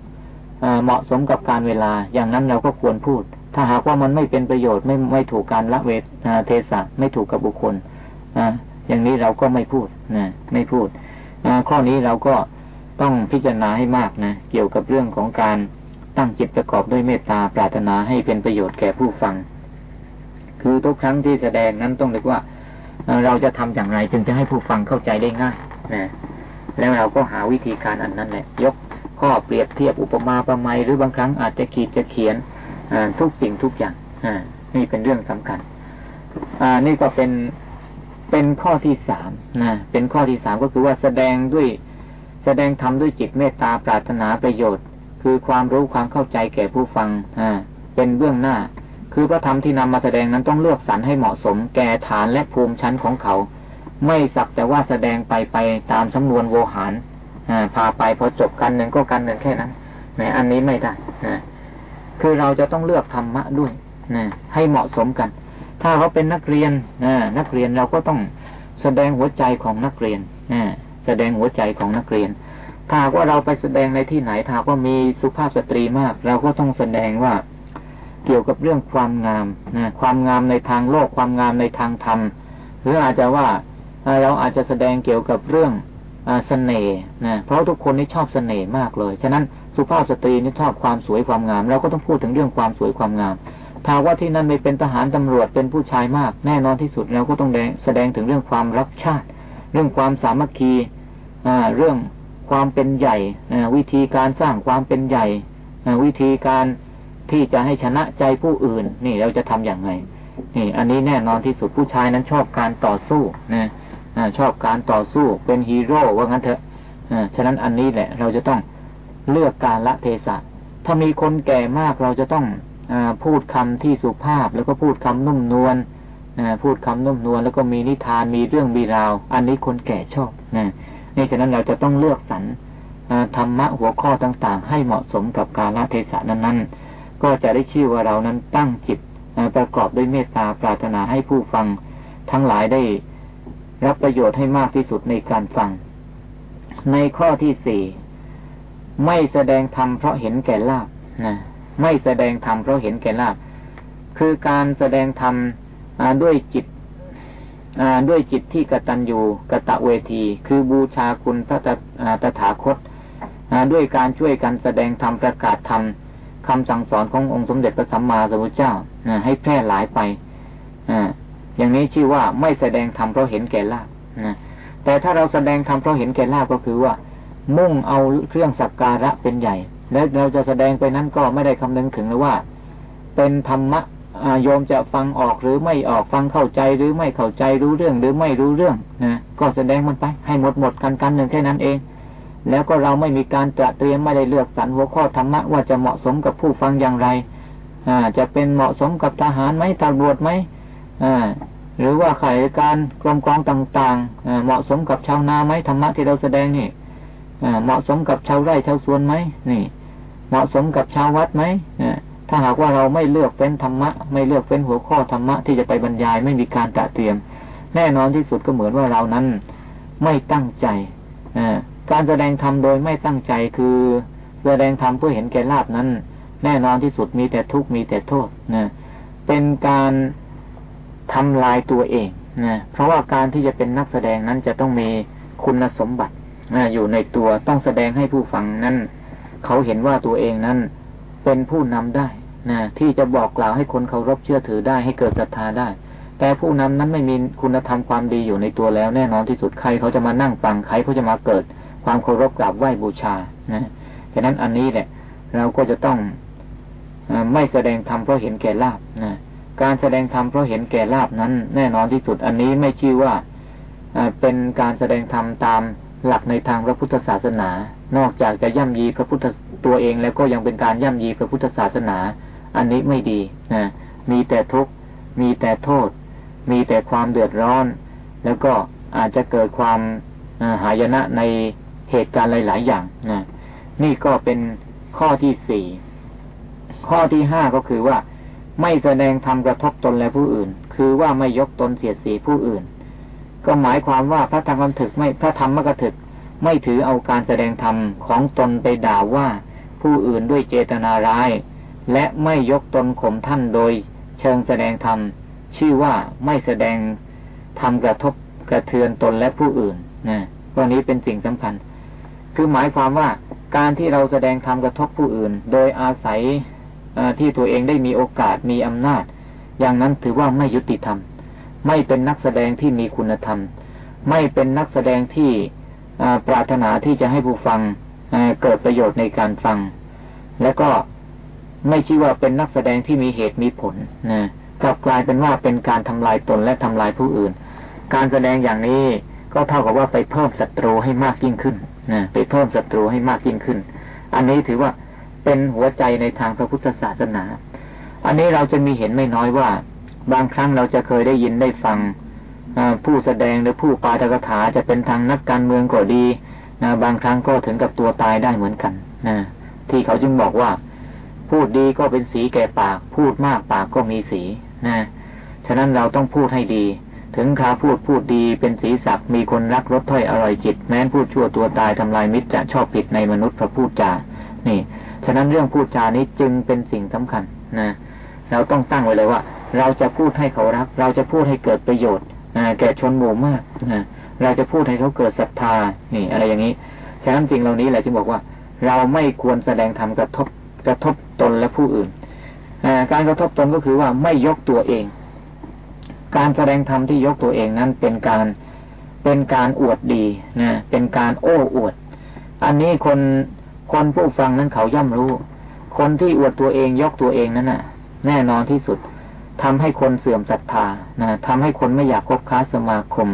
เหมาะสมกับการเวลา อย่างนั้นเราก็ควรพูด ถ้าหากว่ามันไม่เป็นประโยชน์ไม่ไม่ถูกการละเวทเทศะไม่ถูกกับบุคคลออย่างนี้เราก็ไม่พูดนะไม่พูด ข้อนี้เราก็ต้องพิจารณาให้มากนะ เกี่ยวกับเรื่องของการตั้งจิตประกอบด้วยเมตตาปรารถนาให้เป็นประโยชน์แก่ผู้ฟัง คือทุกครั้งที่แสดงนั้นต้องเรียกว่าเราจะทำอย่างไรจึงจะให้ผู้ฟังเข้าใจได้ง่ายนะแล้วเราก็หาวิธีการอันนั้นแหละ ยกข้อเปรียบเทียบอุปมาประไมยหรือบางครั้งอาจจะขีดจะเขียนทุกสิ่งทุกอย่างนี่เป็นเรื่องสำคัญนี่ก็เป็น เป็นข้อที่สามนะเป็นข้อที่สามก็คือว่าแสดงด้วยแสดงทำด้วยจิตเมตตาปรารถนาประโยชน์ คือความรู้ความเข้าใจแก่ผู้ฟังอ่าเป็นเบื้องหน้า คือพระธรรมที่นำมาแสดงนั้นต้องเลือกสรรให้เหมาะสม แก่ฐานและภูมิชั้นของเขา ไม่สักแต่ว่าแสดงไปไปตามสำนวนโวหารอ่าพาไปพอจบกันหนึ่งก็กันหนึ่งแค่นั้นในอันนี้ไม่ได้นะคือเราจะต้องเลือกธรรมะด้วยนะให้เหมาะสมกัน ถ้าเขาเป็นนักเรียนนักเรียนเราก็ต้องแสดงหัวใจของนักเรียนแสดงหัวใจของนักเรียน ถ้าว่าเราไปแสดงในที่ไหนถ้าว่ามีสุภาพสตรีมาก เราก็ต้องแสดงว่าเกี่ยวกับเรื่องความงามนะความงามในทางโลกความงามในทางธรรม หรืออาจจะว่าเราอาจจะแสดงเกี่ยวกับเรื่องเสน่ห์นะเพราะทุกคนนี่ชอบเสน่ห์มากเลย ฉะนั้นสุภาพสตรีนี่ชอบความสวยความงาม เราก็ต้องพูดถึงเรื่องความสวยความงาม ถ้าว่าที่นั่นไม่เป็นทหารตำรวจเป็นผู้ชายมาก แน่นอนที่สุดเราก็ต้องแสดงถึงเรื่องความรักชาติ เรื่องความสามัคคีเรื่องความเป็นใหญ่วิธีการสร้างความเป็นใหญ่วิธีการที่จะให้ชนะใจผู้อื่น นี่เราจะทํำอย่างไรนี่อันนี้แน่นอนที่สุดผู้ชายนั้นชอบการต่อสู้นะชอบการต่อสู้เป็นฮีโร่ว่างั้นเถอะฉะนั้นอันนี้แหละ เราจะต้องเลือกการละเทศะถ้ามีคนแก่มากเราจะต้อง พูดคำที่สุภาพแล้วก็พูดคำนุ่มนวลพูดคำนุ่มนวลแล้วก็มีนิทานมีเรื่องมีราว อันนี้คนแก่ชอบนะนี่ฉะนั้นเราจะต้องเลือกสรรธรรมะหัวข้อต่างๆ ให้เหมาะสมกับกาลเทศะนั้นๆ ก็จะได้ชื่อว่าเรานั้นตั้งจิตประกอบด้วยเมตตาปรารถนาให้ผู้ฟัง ทั้งหลายได้รับประโยชน์ให้มากที่สุดในการฟัง ในข้อที่สี่ไม่แสดงธรรมเพราะเห็นแก่ลาบนะ ไม่แสดงธรรมเพราะเห็นแก่ลาบคือการแสดงธรรมด้วยจิตด้วยจิตที่กตัญญูกะตะเวที คือบูชาคุณพระตถาคตด้วยการช่วยกันแสดงธรรมประกาศธรรมคำสั่งสอนขององค์สมเด็จพระสัมมาสัมพุทธเจ้าให้แพร่หลายไปอย่างนี้ชื่อว่าไม่แสดงธรรมเพราะเห็นแก่ลาบแต่ถ้าเราแสดงธรรมเพราะเห็นแก่ลาบก็คือว่า มุ่งเอาเครื่องสักการะเป็นใหญ่ และเราจะแสดงไปนั้นก็ไม่ได้คำนึงถึงเลยว่า เป็นธรรมะโยมจะฟังออกหรือไม่ออกฟังเข้าใจหรือไม่เข้าใจรู้เรื่องหรือไม่รู้เรื่องนะก็แสดงมันไป ให้หมดหมดกันกันหนึ่งแค่นั้นเอง แล้วก็เราไม่มีการตระเตรียมไม่ได้เลือกสรรหัวข้อธรรมะว่าจะเหมาะสมกับผู้ฟังอย่างไรอ่าจะเป็นเหมาะสมกับทหารไหมตำรวจไหมอ่าหรือว่าข่ายการกรมกองต่างๆเหมาะสมกับชาวนาไหมธรรมะที่เราแสดงนี่เหมาะสมกับชาวไร่ชาวสวนไหมนี่ เหมาะสมกับชาววัดไหมถ้าหากว่าเราไม่เลือกเป็นธรรมะ ไม่เลือกเป็นหัวข้อธรรมะที่จะไปบรรยายไม่มีการตระเตรียม แน่นอนที่สุดก็เหมือนว่าเรานั้นไม่ตั้งใจการแสดงธรรมโดยไม่ตั้งใจคือแสดงธรรมเพื่อเห็นแก่ลาบนั้น แน่นอนที่สุดมีแต่ทุกข์มีแต่โทษนะเป็นการทำลายตัวเองนะเพราะว่าการที่จะเป็นนักแสดงนั้นจะต้องมีคุณสมบัติอยู่ในตัวต้องแสดงให้ผู้ฟังนั้น เขาเห็นว่าตัวเองนั้นเป็นผู้นำได้นะที่จะบอกกล่าวให้คนเคารพเชื่อถือได้ให้เกิดศรัทธาได้ แต่ผู้นำนั้นไม่มีคุณธรรมความดีอยู่ในตัวแล้วแน่นอนที่สุดใครเขาจะมานั่งฟังใครเขาจะมาเกิด ความเคารพกราบไหว้บูชานะฉะนั้นอันนี้แหละเราก็จะต้องอไม่แสดงธรรมเพราะเห็นแก่ลาบนะการแสดงธรรมเพราะเห็นแก่ลาบนั้น แน่นอนที่สุดอันนี้ไม่ชื่อว่าเป็นการแสดงธรรมตามหลักในทางพระพุทธศาสนา นอกจากจะย่ำยีพระพุทธตัวเองแล้วก็ยังเป็นการย่ำยีพระพุทธศาสนา อันนี้ไม่ดีนะมีแต่ทุกข์มีแต่โทษ มีแต่ความเดือดร้อน แล้วก็อาจจะเกิดความหายนะในเหตุการณ์หลาย ๆ อย่างนะนี่ก็เป็นข้อที่สี่ข้อที่ห้าก็คือว่าไม่แสดงธรรมกระทบตนและผู้อื่น คือว่าไม่ยกตนเสียดสีผู้อื่น ก็หมายความว่าพระธรรมกถึกไม่พระธรรมกถึก ไม่ถือเอาการแสดงธรรมของตนไปด่าว่าผู้อื่นด้วยเจตนาร้าย และไม่ยกตนข่มท่านโดย เชิงแสดงธรรม ชื่อว่าไม่แสดงธรรมกระทบกระเทือนตนและผู้อื่นนะวันนี้เป็นสิ่งสำคัญ คือหมายความว่าการที่เราแสดงธรรมกระทบผู้อื่น โดยอาศัยที่ตัวเองได้มีโอกาสมีอำนาจ อย่างนั้นถือว่าไม่ยุติธรรม ไม่เป็นนักแสดงที่มีคุณธรรม ไม่เป็นนักแสดงที่ ปรารถนาที่จะให้ผู้ฟังเกิดประโยชน์ในการฟัง และก็ไม่ชื่อว่าเป็นนักแสดงที่มีเหตุมีผลนะกลับกลายเป็นว่าเป็นการทำลายตนและทำลายผู้อื่น การแสดงอย่างนี้ก็เท่ากับว่าไปเพิ่มศัตรูให้มากยิ่งขึ้นนะไปเพิ่มศัตรูให้มากยิ่งขึ้น อันนี้ถือว่าเป็นหัวใจในทางพระพุทธศาสนา อันนี้เราจะมีเห็นไม่น้อยว่า บางครั้งเราจะเคยได้ยินได้ฟัง ผู้แสดงหรือผู้ปาฐกถาจะเป็นทางนักการเมืองก็ดีนะบางครั้งก็ถึงกับตัวตายได้เหมือนกันนะที่เขาจึงบอกว่า พูดดีก็เป็นสีแก่ปาก พูดมากปากก็มีสีนะฉะนั้นเราต้องพูดให้ดี ถึงคราพูดพูดดีเป็นสีสักมีคนรักรสถ้อยอร่อยจิต แม้นพูดชั่วตัวตายทำลายมิตรจะชอบผิดในมนุษย์พระพูดจา นี่ ฉะนั้นเรื่องพูดจานี้จึงเป็นสิ่งสำคัญนะเราต้องตั้งไว้เลยว่า เราจะพูดให้เขารัก เราจะพูดให้เกิดประโยชน์ แก่ชนหมู่มากนะเราจะพูดให้เขาเกิดศรัทธานี่ อะไรอย่างนี้ฉะนั้นจริงเหล่านี้แหละจึงบอกว่า เราไม่ควรแสดงธรรมกระทบกระทบตนและผู้อื่นการกระทบตนก็คือว่าไม่ยกตัวเอง การแสดงธรรมที่ยกตัวเองนั้นเป็นการเป็นการอวดดีนะเป็นการโอ้อวด อันนี้คนคนผู้ฟังนั้นเขาย่อมรู้ คนที่อวดตัวเองยกตัวเองนั้นน่ะ แน่นอนที่สุด ทำให้คนเสื่อมศรัทธานะทำให้คนไม่อยากคบค้าสมาคม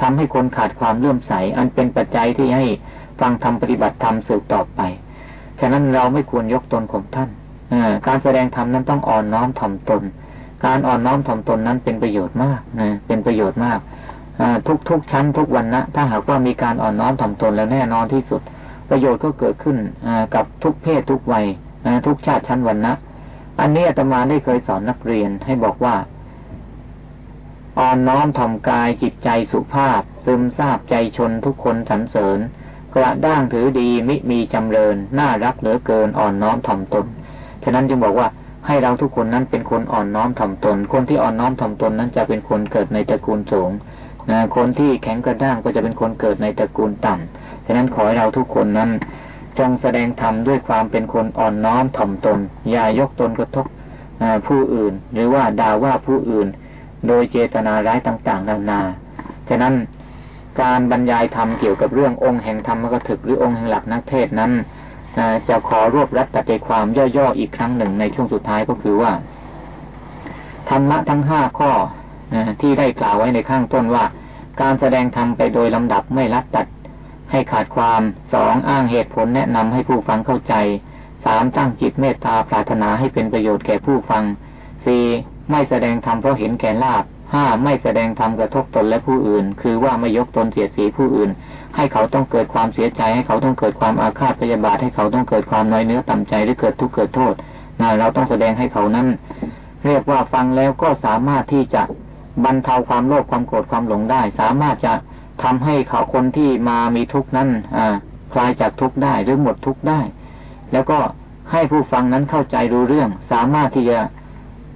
ทำให้คนขาดความเลื่อมใส อันเป็นปัจจัยที่ให้ฟังธรรมปฏิบัติธรรมสืบต่อไป ฉะนั้นเราไม่ควรยกตนของท่านการแสดงธรรมนั้นต้องอ่อนน้อมถ่อมตน การอ่อนน้อมถ่อมตนนั้นเป็นประโยชน์มากนะเป็นประโยชน์มากทุกทุกชั้นทุกวันนะถ้าหากว่ามีการอ่อนน้อมถ่อมตนแล้วแน่นอนที่สุด ประโยชน์ก็เกิดขึ้นกับทุกเพศทุกวัยทุกชาติชั้นวันนะ อันนี้อาตมาได้เคยสอนนักเรียนให้บอกว่า อ่อนน้อมถ่อมกายจิตใจสุภาพ ซึมซาบใจชนทุกคนสรรเสริญ กระด้างถือดีมิมีจำเริญ น่ารักเหลือเกินอ่อนน้อมถ่อมตน ฉะนั้นจึงบอกว่าให้เราทุกคนนั้นเป็นคนอ่อนน้อมถ่อมตน คนที่อ่อนน้อมถ่อมตนนั้นจะเป็นคนเกิดในตระกูลสูงนะคนที่แข็งกระด้างก็จะเป็นคนเกิดในตระกูลต่ำฉะนั้นขอให้เราทุกคนนั้น จงแสดงธรรมด้วยความเป็นคนอ่อนน้อมถ่อมตน อย่ายกตนกระทบผู้อื่น หรือว่าด่าว่าผู้อื่น โดยเจตนาร้ายต่างๆนานา ฉะนั้นการบรรยายธรรมเกี่ยวกับเรื่ององค์แห่งธรรมกถึกหรือองค์แห่งหลักนักเทศนั้นจะขอรวบรัดตัดใจความย่อๆอีกครั้งหนึ่งในช่วงสุดท้ายก็คือว่า ธรรมะทั้งห้าข้อที่ได้กล่าวไว้ในข้างต้นว่า การแสดงธรรมไปโดยลำดับไม่รัดตัด ให้ขาดความสองอ้างเหตุผลแนะนำให้ผู้ฟังเข้าใจสามตั้งจิตเมตตาปรารถนาให้เป็นประโยชน์แก่ผู้ฟังสี่ไม่แสดงธรรมเพราะเห็นแก่ลาบห้าไม่แสดงธรรมกระทบตนและผู้อื่น คือว่าไม่ยกตนเสียสีผู้อื่น ให้เขาต้องเกิดความเสียใจ ให้เขาต้องเกิดความอาฆาตพยาบาทให้เขาต้องเกิดความน้อยเนื้อต่ำใจหรือเกิดทุกข์เกิดโทษนะเราต้องแสดงให้เขานั้น เรียกว่าฟังแล้วก็สามารถที่จะบรรเทาความโลภความโกรธความหลงได้ สามารถจะ ทำให้เขาคนที่มามีทุกข์นั้นอคลายจากทุกข์ได้หรือหมดทุกข์ได้ แล้วก็ให้ผู้ฟังนั้นเข้าใจรู้เรื่อง สามารถที่จะ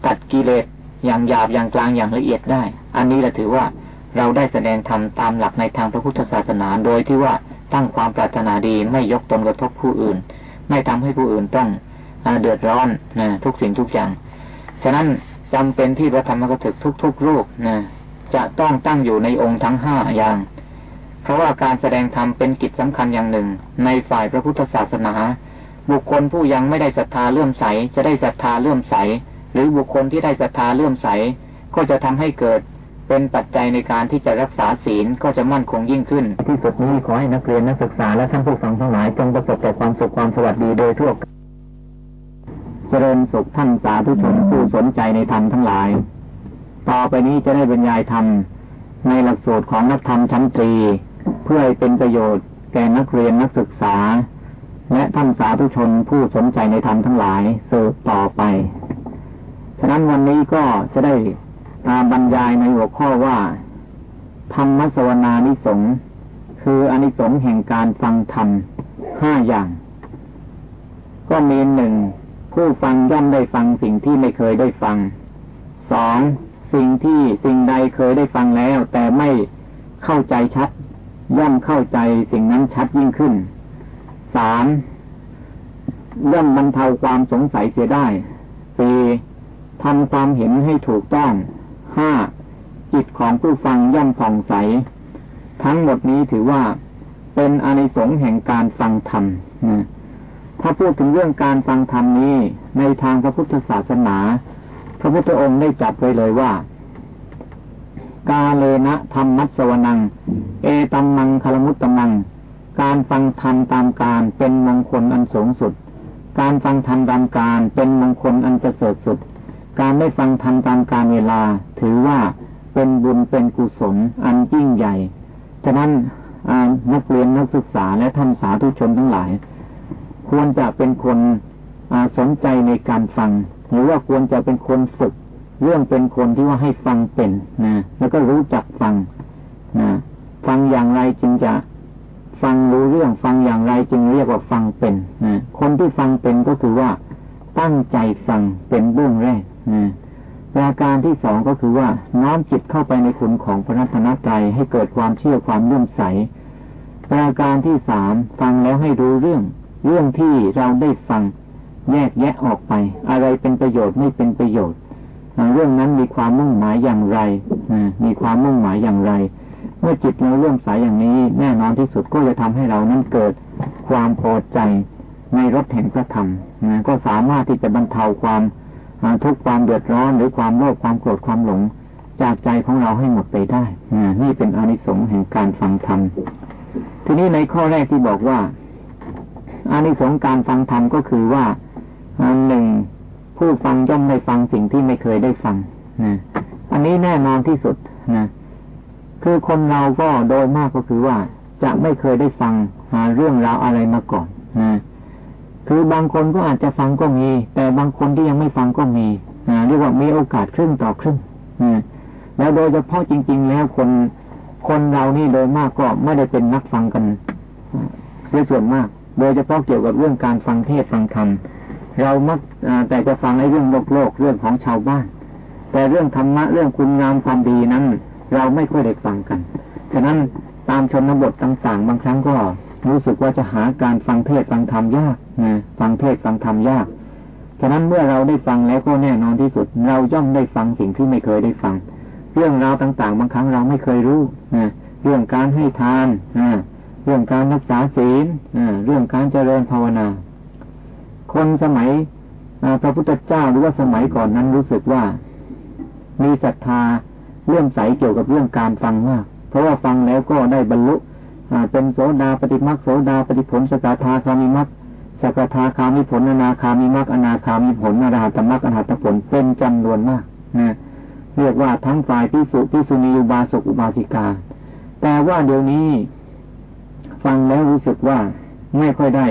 ตัดกิเลสอย่างหยาบอย่างกลางอย่างละเอียดได้ อันนี้เราถือว่าเราได้แสดงธรรมตามหลักในทางพระพุทธศาสนาโดยที่ว่าตั้งความปรารถนาดีไม่ยกตนกระทบผู้อื่น ไม่ทำให้ผู้อื่นต้องเดือดร้อนนะทุกสิ่งทุกอย่าง ฉะนั้นจำเป็นที่พระธรรมกถึกทุกๆรูปนะ จะต้องตั้งอยู่ในองค์ทั้งห้าอย่าง เพราะว่าการแสดงธรรมเป็นกิจสำคัญอย่างหนึ่ง ในฝ่ายพระพุทธศาสนา บุคคลผู้ยังไม่ได้ศรัทธาเลื่อมใส จะได้ศรัทธาเลื่อมใส หรือบุคคลที่ได้ศรัทธาเลื่อมใส ก็จะทำให้เกิดเป็นปัจจัยในการที่จะรักษาศีลก็จะมั่นคงยิ่งขึ้น ที่สุดนี้ขอให้นักเรียนนักศึกษาและท่านผู้ฟังทั้งหลายจงประสบแต่ความสุขความสวัสดีโดยทั่วเจริญสุขท่านสาธุชนผู้สนใจในธรรมทั้งหลาย ต่อไปนี้จะได้บรรยายธรรม ในหลักสูตรของนักธรรมชั้นตรี เพื่อให้เป็นประโยชน์แก่นักเรียนนักศึกษา และท่านสาธุชนผู้สนใจในธรรมทั้งหลายสืบต่อไป ฉะนั้นวันนี้ก็จะได้บรรยายในหัวข้อว่า ธรรมสวนานิสงคืออนิสงส์แห่งการฟังธรรมห้าอย่าง ก็มีหนึ่งผู้ฟังย่อมได้ฟังสิ่งที่ไม่เคยได้ฟังสอง สิ่งที่สิ่งใดเคยได้ฟังแล้ว แต่ไม่เข้าใจชัด ย่อมเข้าใจสิ่งนั้นชัดยิ่งขึ้นสามย่อมบรรเทาความสงสัยเสียได้สี่ทำความเห็นให้ถูกต้องห้าจิตของผู้ฟังย่อมผ่องใส ทั้งหมดนี้ถือว่าเป็นอนิสงส์แห่งการฟังธรรมถ้าพูดถึงเรื่องการฟังธรรมนี้ ในทางพระพุทธศาสนา พระพุทธองค์ได้จัดไว้เลยว่า กาเลนะธรรมัสวนัง เอตัมมังคลมุตตมัง การฟังธรรมตามการเป็นมงคลอันสูงสุด การฟังธรรมตามการเป็นมงคลอันประเสริฐสุด การได้ฟังธรรมตามการเวลา ถือว่าเป็นบุญเป็นกุศลอันยิ่งใหญ่ ฉะนั้นนักเรียนนักศึกษาและท่านสาธุชนทั้งหลาย ควรจะเป็นคนสนใจในการฟัง หรือว่าควรจะเป็นคนฝึก เรื่องเป็นคนที่ว่าให้ฟังเป็นนะแล้วก็รู้จักฟังนะฟังอย่างไรจึงจะฟังรู้เรื่องฟังอย่างไรจึงเรียกว่าฟังเป็นนะคนที่ฟังเป็นก็คือว่าตั้งใจฟังเป็นเบื้องแรกนะประการที่สองก็คือว่าน้อมจิตเข้าไปในคุณของพระรัตนตรัยให้เกิดความเชื่อความเลื่อมใส ประการที่สามฟังแล้วให้รู้เรื่อง เรื่องที่เราได้ฟัง แยกแยะออกไป อะไรเป็นประโยชน์ไม่เป็นประโยชน์เรื่องนั้นมีความมุ่งหมายอย่างไรมีความมุ่งหมายอย่างไร เมื่อจิตเราเลื่อมสายอย่างนี้ แน่นอนที่สุดก็จะทำให้เรานั้นเกิดความพอใจในรถแห่งพระธรรมก็สามารถที่จะบรรเทาความทุกข์ความเดือดร้อนหรือความโลภความโกรธความหลง จากใจของเราให้หมดไปได้นี่เป็นอนิสงส์แห่งการฟังธรรมทีนี้ในข้อแรกที่บอกว่าอานิสงส์การฟังธรรมก็คือว่า อันหนึ่ง ผู้ฟังย่อมได้ฟังสิ่งที่ไม่เคยได้ฟังนะอันนี้แน่นอนที่สุดนะคือคนเราก็โดยมากก็คือว่า จะไม่เคยได้ฟังเรื่องราวอะไรมาก่อนนะคือบางคนก็อาจจะฟังก็มี แต่บางคนที่ยังไม่ฟังก็มีนะเรียกว่ามีโอกาสครึ่งต่อครึ่งนะแล้วโดยเฉพาะจริง ๆ แล้วคนคนเรานี่โดยมากก็ไม่ได้เป็นนักฟังกันเสียส่วนมาก โดยเฉพาะเกี่ยวกับเรื่องการฟังเทศฟังธรรม เรามักแต่จะฟังในเรื่องโลกโลกเรื่องของชาวบ้าน แต่เรื่องธรรมะเรื่องคุณงามความดีนั้น เราไม่ค่อยได้ฟังกัน ฉะนั้นตามชนบทต่างๆ บางครั้งก็รู้สึกว่าจะหาการฟังเทศฟังธรรมยากนะฟังเทศฟังธรรมยาก ฉะนั้นเมื่อเราได้ฟังแล้วก็แน่นอนที่สุด เราย่อมได้ฟังสิ่งที่ไม่เคยได้ฟัง เรื่องราวต่างๆ บางครั้งเราไม่เคยรู้นะเรื่องการให้ทานนะเรื่องการรักษาศีลเรื่องการเจริญภาวนา คนสมัยพระพุทธเจ้าหรือว่าสมัยก่อนนั้นรู้สึกว่ามีศรัทธาเลื่อมใสเกี่ยวกับเรื่องการฟังมาก เพราะว่าฟังแล้วก็ได้บรรลุเป็นโสดาปฏิมักโสดาปฏิผลสกทาคามิมักสกทาคามิผลอนาคามิมักอนาคามิผลอรหัตมักอรหัตผลเป็นจำนวนมากนะเรียกว่าทั้งฝ่ายพิสุพิสุนีอุบาสกอุบาสิกา แต่ว่าเดี๋ยวนี้ ฟังแล้วรู้สึกว่าไม่ค่อยได้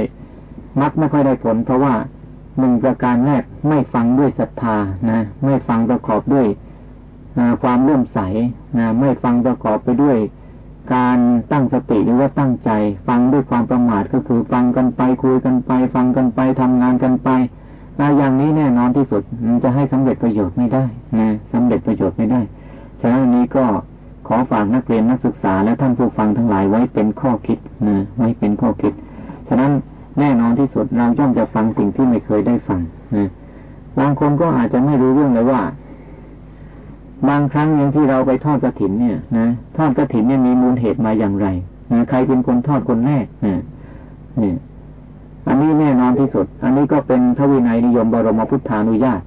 มักไม่ค่อยได้ผล เพราะว่าหนึ่งประการแรกไม่ฟังด้วยศรัทธานะไม่ฟังประกอบด้วยความเลื่อมใสนะไม่ฟังประกอบไปด้วย การตั้งสติหรือว่าตั้งใจ ฟังด้วยความประมาทก็คือฟังกันไปคุยกันไป ฟังกันไปทำงานกันไปอย่างนี้แน่นอนที่สุดมันจะให้สำเร็จประโยชน์ไม่ได้นะสำเร็จประโยชน์ไม่ได้ฉะนั้นนี้ก็ขอฝากนักเรียนนักศึกษาและท่านผู้ฟังทั้งหลายไว้เป็นข้อคิดนะไว้เป็นข้อคิด ฉะนั้น แน่นอนที่สุดเราย่อมจะฟังสิ่งที่ไม่เคยได้ฟังนะบางคนก็อาจจะไม่รู้เรื่องเลยว่า บางครั้งอย่างที่เราไปทอดกระถินเนี่ยนะทอดกระถินเนี่ยมีมูลเหตุมาอย่างไรนะใครเป็นคนทอดคนแรกนะนี่อันนี้แน่นอนที่สุด อันนี้ก็เป็นทวินัยนิยมบรมพุทธานุญาต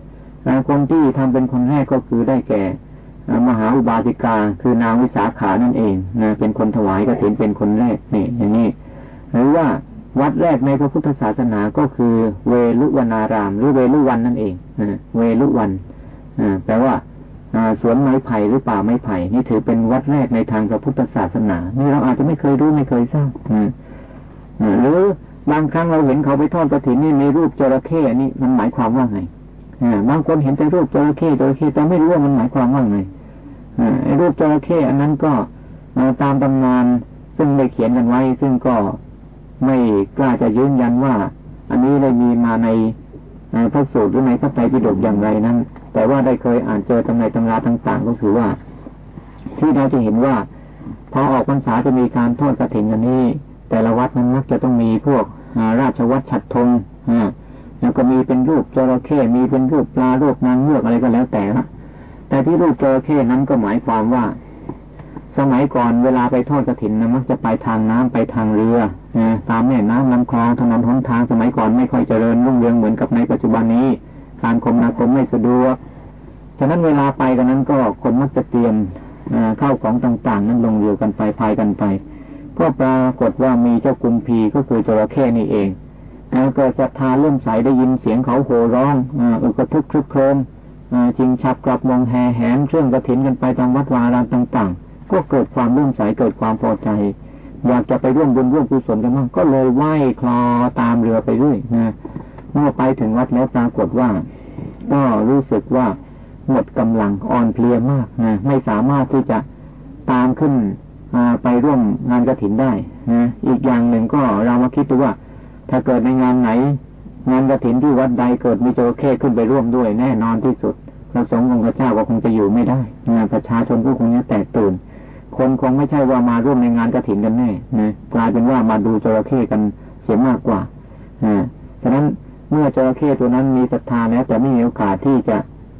คนที่ทำเป็นคนแรกก็คือได้แก่มหาอุบาสิกา คือนางวิสาขานั่นเองนะเป็นคนถวายก็ถินเป็นคนแรกนี่อย่างนี้หรือว่า วัดแรกในพระพุทธศาสนาก็คือเวลุวนาราม หรือเวลุวันนั่นเองเวลุวันแปลว่าสวนไม้ไผ่หรือป่าไม้ไผ่นี่ถือเป็นวัดแรกในทางพระพุทธศาสนา นี่เราอาจจะไม่เคยรู้ไม่เคยทราบหรือบางครั้งเราเห็นเขาไปทอดกระถินนี่มีรูปจระเข้นี่มันหมายความว่าไงบางคนเห็นแต่รูปจระเข้จระเข้แต่ไม่รู้ว่ามันหมายความว่าไงรูปจระเข้อันนั้นก็ตามตำนานซึ่งได้เขียนกันไว้ ซึ่งก็ ไม่กล้าจะยืนยันว่า อันนี้ได้มีมาในพระสูตรหรือในพระไตรปิฎกอย่างไรนั้น แต่ว่าได้เคยอ่านเจอตำในตำราต่างๆ ก็คือว่า ที่เราจะเห็นว่า พอออกพรรษาจะมีการทอดกระถิ่นอันนี้ แต่ละวัดนั้นมักจะต้องมีพวกราชวัตรฉัดธงแล้วก็มีเป็นรูปจระเข้มีเป็นรูปปลารูปนางเงือกอะไรก็แล้วแต่ละแต่ที่รูปจระเข้นั้นก็หมายความว่า สมัยก่อนเวลาไปทอดกระถินนะมักจะไปทางน้ำไปทางเรือ ตามแม่น้ำลำคลองถนนหนทางสมัยก่อนไม่ค่อยเจริญรุ่งเรืองเหมือนกับในปัจจุบันนี้ การคมนาคมไม่สะดวกฉะนั้นเวลาไปกันนั้นก็คนมักจะเตรียมเข้าของต่างๆ นั้นลงเรือกันไปพายกันไป ก็ปรากฏว่ามีเจ้ากุมพีก็คือจระเข้นี่เองเกิดศรัทธาเริ่มใสได้ยินเสียงเขาโห่ร้องอึกทึกครึกโครมจิงฉับกลับมองแห่แหนเครื่องกระถินกันไปตามวัดวารามต่าง ๆ ก็เกิดความเริ่มใสเกิดความพอใจ อยากจะไปร่วมบุญร่วมกุศลกันบ้างก็เลยไหว้คลอตามเรือไปด้วยนะเมื่อไปถึงวัดแล้วปรากฏว่า ก็รู้สึกว่าหมดกำลังอ่อนเพลียมากนะไม่สามารถที่จะตามขึ้นไปร่วมงานกระถินได้นะอีกอย่างหนึ่งก็เรามาคิดดูว่า ถ้าเกิดในงานไหน งานกระถินที่วัดใดเกิดมีโจเข้ขึ้นไปร่วมด้วย แน่นอนที่สุดพระสงฆ์องค์พระเจ้าก็คงจะอยู่ไม่ได้นะประชาชนก็คงจะแตกตื่น คนคงไม่ใช่ว่ามาร่วมในงานกระถินกันแน่นะกลายเป็นว่ามาดูจระเข้กันเสียมากกว่าอ่าฉะนั้นเมื่อจระเข้ตัวนั้นมีศรัทธาแล้วแต่ไม่มีโอกาสที่จะ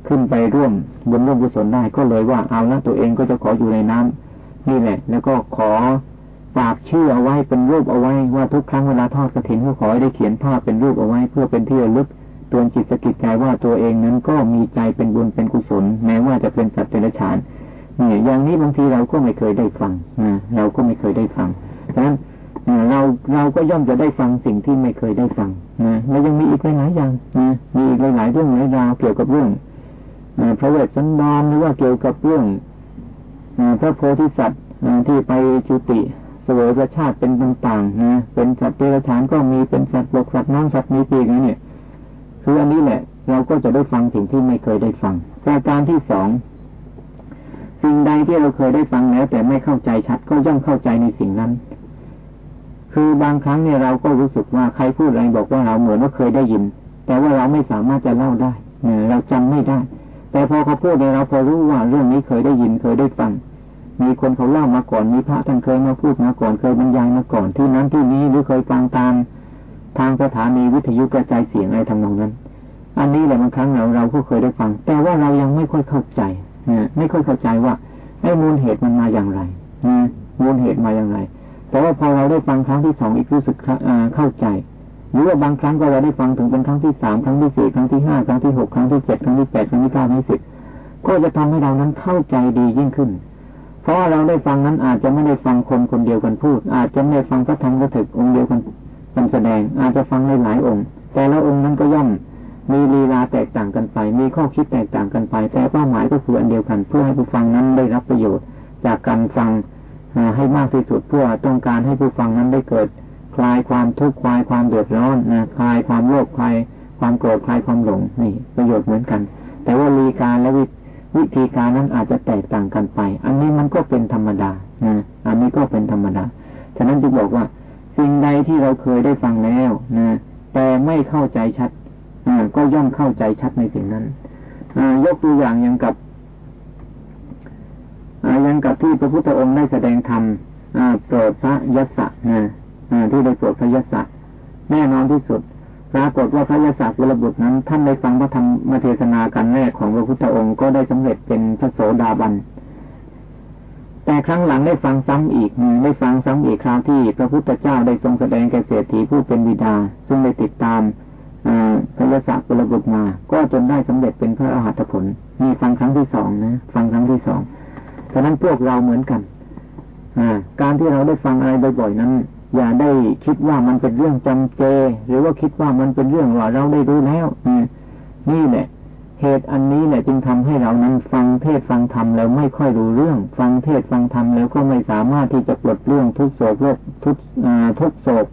ขึ้นไปร่วมบุญร่วมกุศลได้ก็เลยว่าเอาละตัวเองก็จะขออยู่ในน้ำนี่แหละ แล้วก็ขอฝากชื่อเอาไว้เป็นรูปเอาไว้ว่าทุกครั้งเวลาทอดกระถินก็ขอให้ได้เขียนภาพเป็นรูปเอาไว้ เพื่อเป็นที่ระลึกตัวจิตสกิจใจว่าตัวเองนั้นก็มีใจเป็นบุญเป็นกุศล แม้ว่าจะเป็นสัตว์เดรัจฉาน นี่อย่างนี้บางทีเราก็ไม่เคยได้ฟังนะเราก็ไม่เคยได้ฟังเพราะฉะนั้นเราเราก็ย่อมจะได้ฟังสิ่งที่ไม่เคยได้ฟังนะแล้วยังมีอีกหลายอย่างนะมีอีกหลายเรื่องหลายราวเกี่ยวกับเรื่องพระเวสสันดรหรือว่าเกี่ยวกับเรื่องพระโพธิสัตว์ที่ไปจุติเสวยประชาติเป็นต่างๆนะเป็นสัตว์เดรัจฉานก็มีเป็นสัตว์บกสัตว์น้ำสัตว์มีปีกนะเนี่ยคืออันนี้แหละ เราก็จะได้ฟังสิ่งที่ไม่เคยได้ฟังประการที่สอง สิ่งใดที่เราเคยได้ฟังแล้ว แต่ไม่เข้าใจชัดก็ย่อมเข้าใจในสิ่งนั้น คือบางครั้งเนี่ยเราก็รู้สึกว่าใครพูดอะไรบอกว่าเราเหมือนว่าเคยได้ยิน แต่ว่าเราไม่สามารถจะเล่าได้เนี่ยเราจำไม่ได้ แต่พอเขาพูดเนี่ยเราพอรู้ว่าเรื่องนี้เคยได้ยินเคยได้ฟังมีคนเขาเล่ามาก่อน มีพระท่านเคยมาพูดมาก่อน เคยบรรยายมาก่อน ที่นั้นที่นี้หรือเคยฟังตามทางสถานีวิทยุกระจายเสียงอะไรทำนองนั้น อันนี้แหละบางครั้งเราเราก็เคยได้ฟัง แต่ว่าเรายังไม่ค่อยเข้าใจ ไม่ค่อยเข้าใจว่าไอ้มูลเหตุมันมาอย่างไรนะมูลเหตุมาอย่างไร แต่ว่าพอเราได้ฟังครั้งที่สองอีกรู้สึกเข้าใจ หรือว่าบางครั้งก็เราได้ฟังถึงเป็นครั้งที่สามครั้งที่สี่ครั้งที่ห้าครั้งที่หกครั้งที่เจ็ดครั้งที่แปดครั้งที่เก้าครั้งที่สิบก็จะทำให้เรานั้นเข้าใจดียิ่งขึ้น เพราะว่าเราได้ฟังนั้นอาจจะไม่ได้ฟังคนคนเดียวกันพูด อาจจะไม่ได้ฟังพระธรรมพระถึกองค์เดียวกันกันแสดง อาจจะฟังในหลายองค์ แต่ละองค์นั้นก็ย่อม มีลีลาแตกต่างกันไป มีข้อคิดแตกต่างกันไป แต่เป้าหมายก็คืออันเดียวกัน เพื่อให้ผู้ฟังนั้นได้รับประโยชน์ จากการฟังให้มากที่สุดเพื่อต้องการให้ผู้ฟังนั้นได้เกิด คลายความทุกข์คลายความเดือดร้อนนะคลายความโลภคลายความโกรธคลายความหลงนี่ ประโยชน์เหมือนกัน แต่ว่าลีการและวิวิธีการนั้นอาจจะแตกต่างกันไป อันนี้มันก็เป็นธรรมดานะอันนี้ก็เป็นธรรมดา ฉะนั้นจึงบอกว่า สิ่งใดที่เราเคยได้ฟังแล้วนะแต่ไม่เข้าใจชัด ก็ย่อมเข้าใจชัดในสิ่งนั้นยกตัวอย่างอย่างกับอย่างกับที่พระพุทธองค์ได้แสดงธรรมโปรดพระยศนะที่ได้โปรดพระยศแน่นอนที่สุดปรากฏว่าพระยศกุลบุตรนั้น ท่านได้ฟังพระธรรมเทศนากันแรกของพระพุทธองค์ก็ได้สำเร็จเป็นพระโสดาบัน แต่ครั้งหลังได้ฟังซ้ำอีกได้ฟังซ้ำอีกคราวที่ พระพุทธเจ้าได้ทรงแสดงแก่เศรษฐีผู้เป็นบิดา ซึ่งได้ติดตาม พระยศกุลบุตรมา ก็จนได้สำเร็จเป็นพระอรหัตผลมีฟังครั้งที่สองนะ ฟังครั้งที่สองฉะนั้นพวกเราเหมือนกันการที่เราได้ฟังอะไรบ่อยๆนั้น อย่าได้คิดว่ามันเป็นเรื่องจำเจ หรือว่าคิดว่ามันเป็นเรื่องว่าเราได้รู้แล้วนี่แหละเหตุอันนี้แหละจึงทำให้เรานั้นฟังเทศฟังธรรมแล้วไม่ค่อยรู้เรื่อง ฟังเทศฟังธรรมแล้วก็ไม่สามารถที่จะปลดเรื่องทุกโศกโลกทุกทุกโศก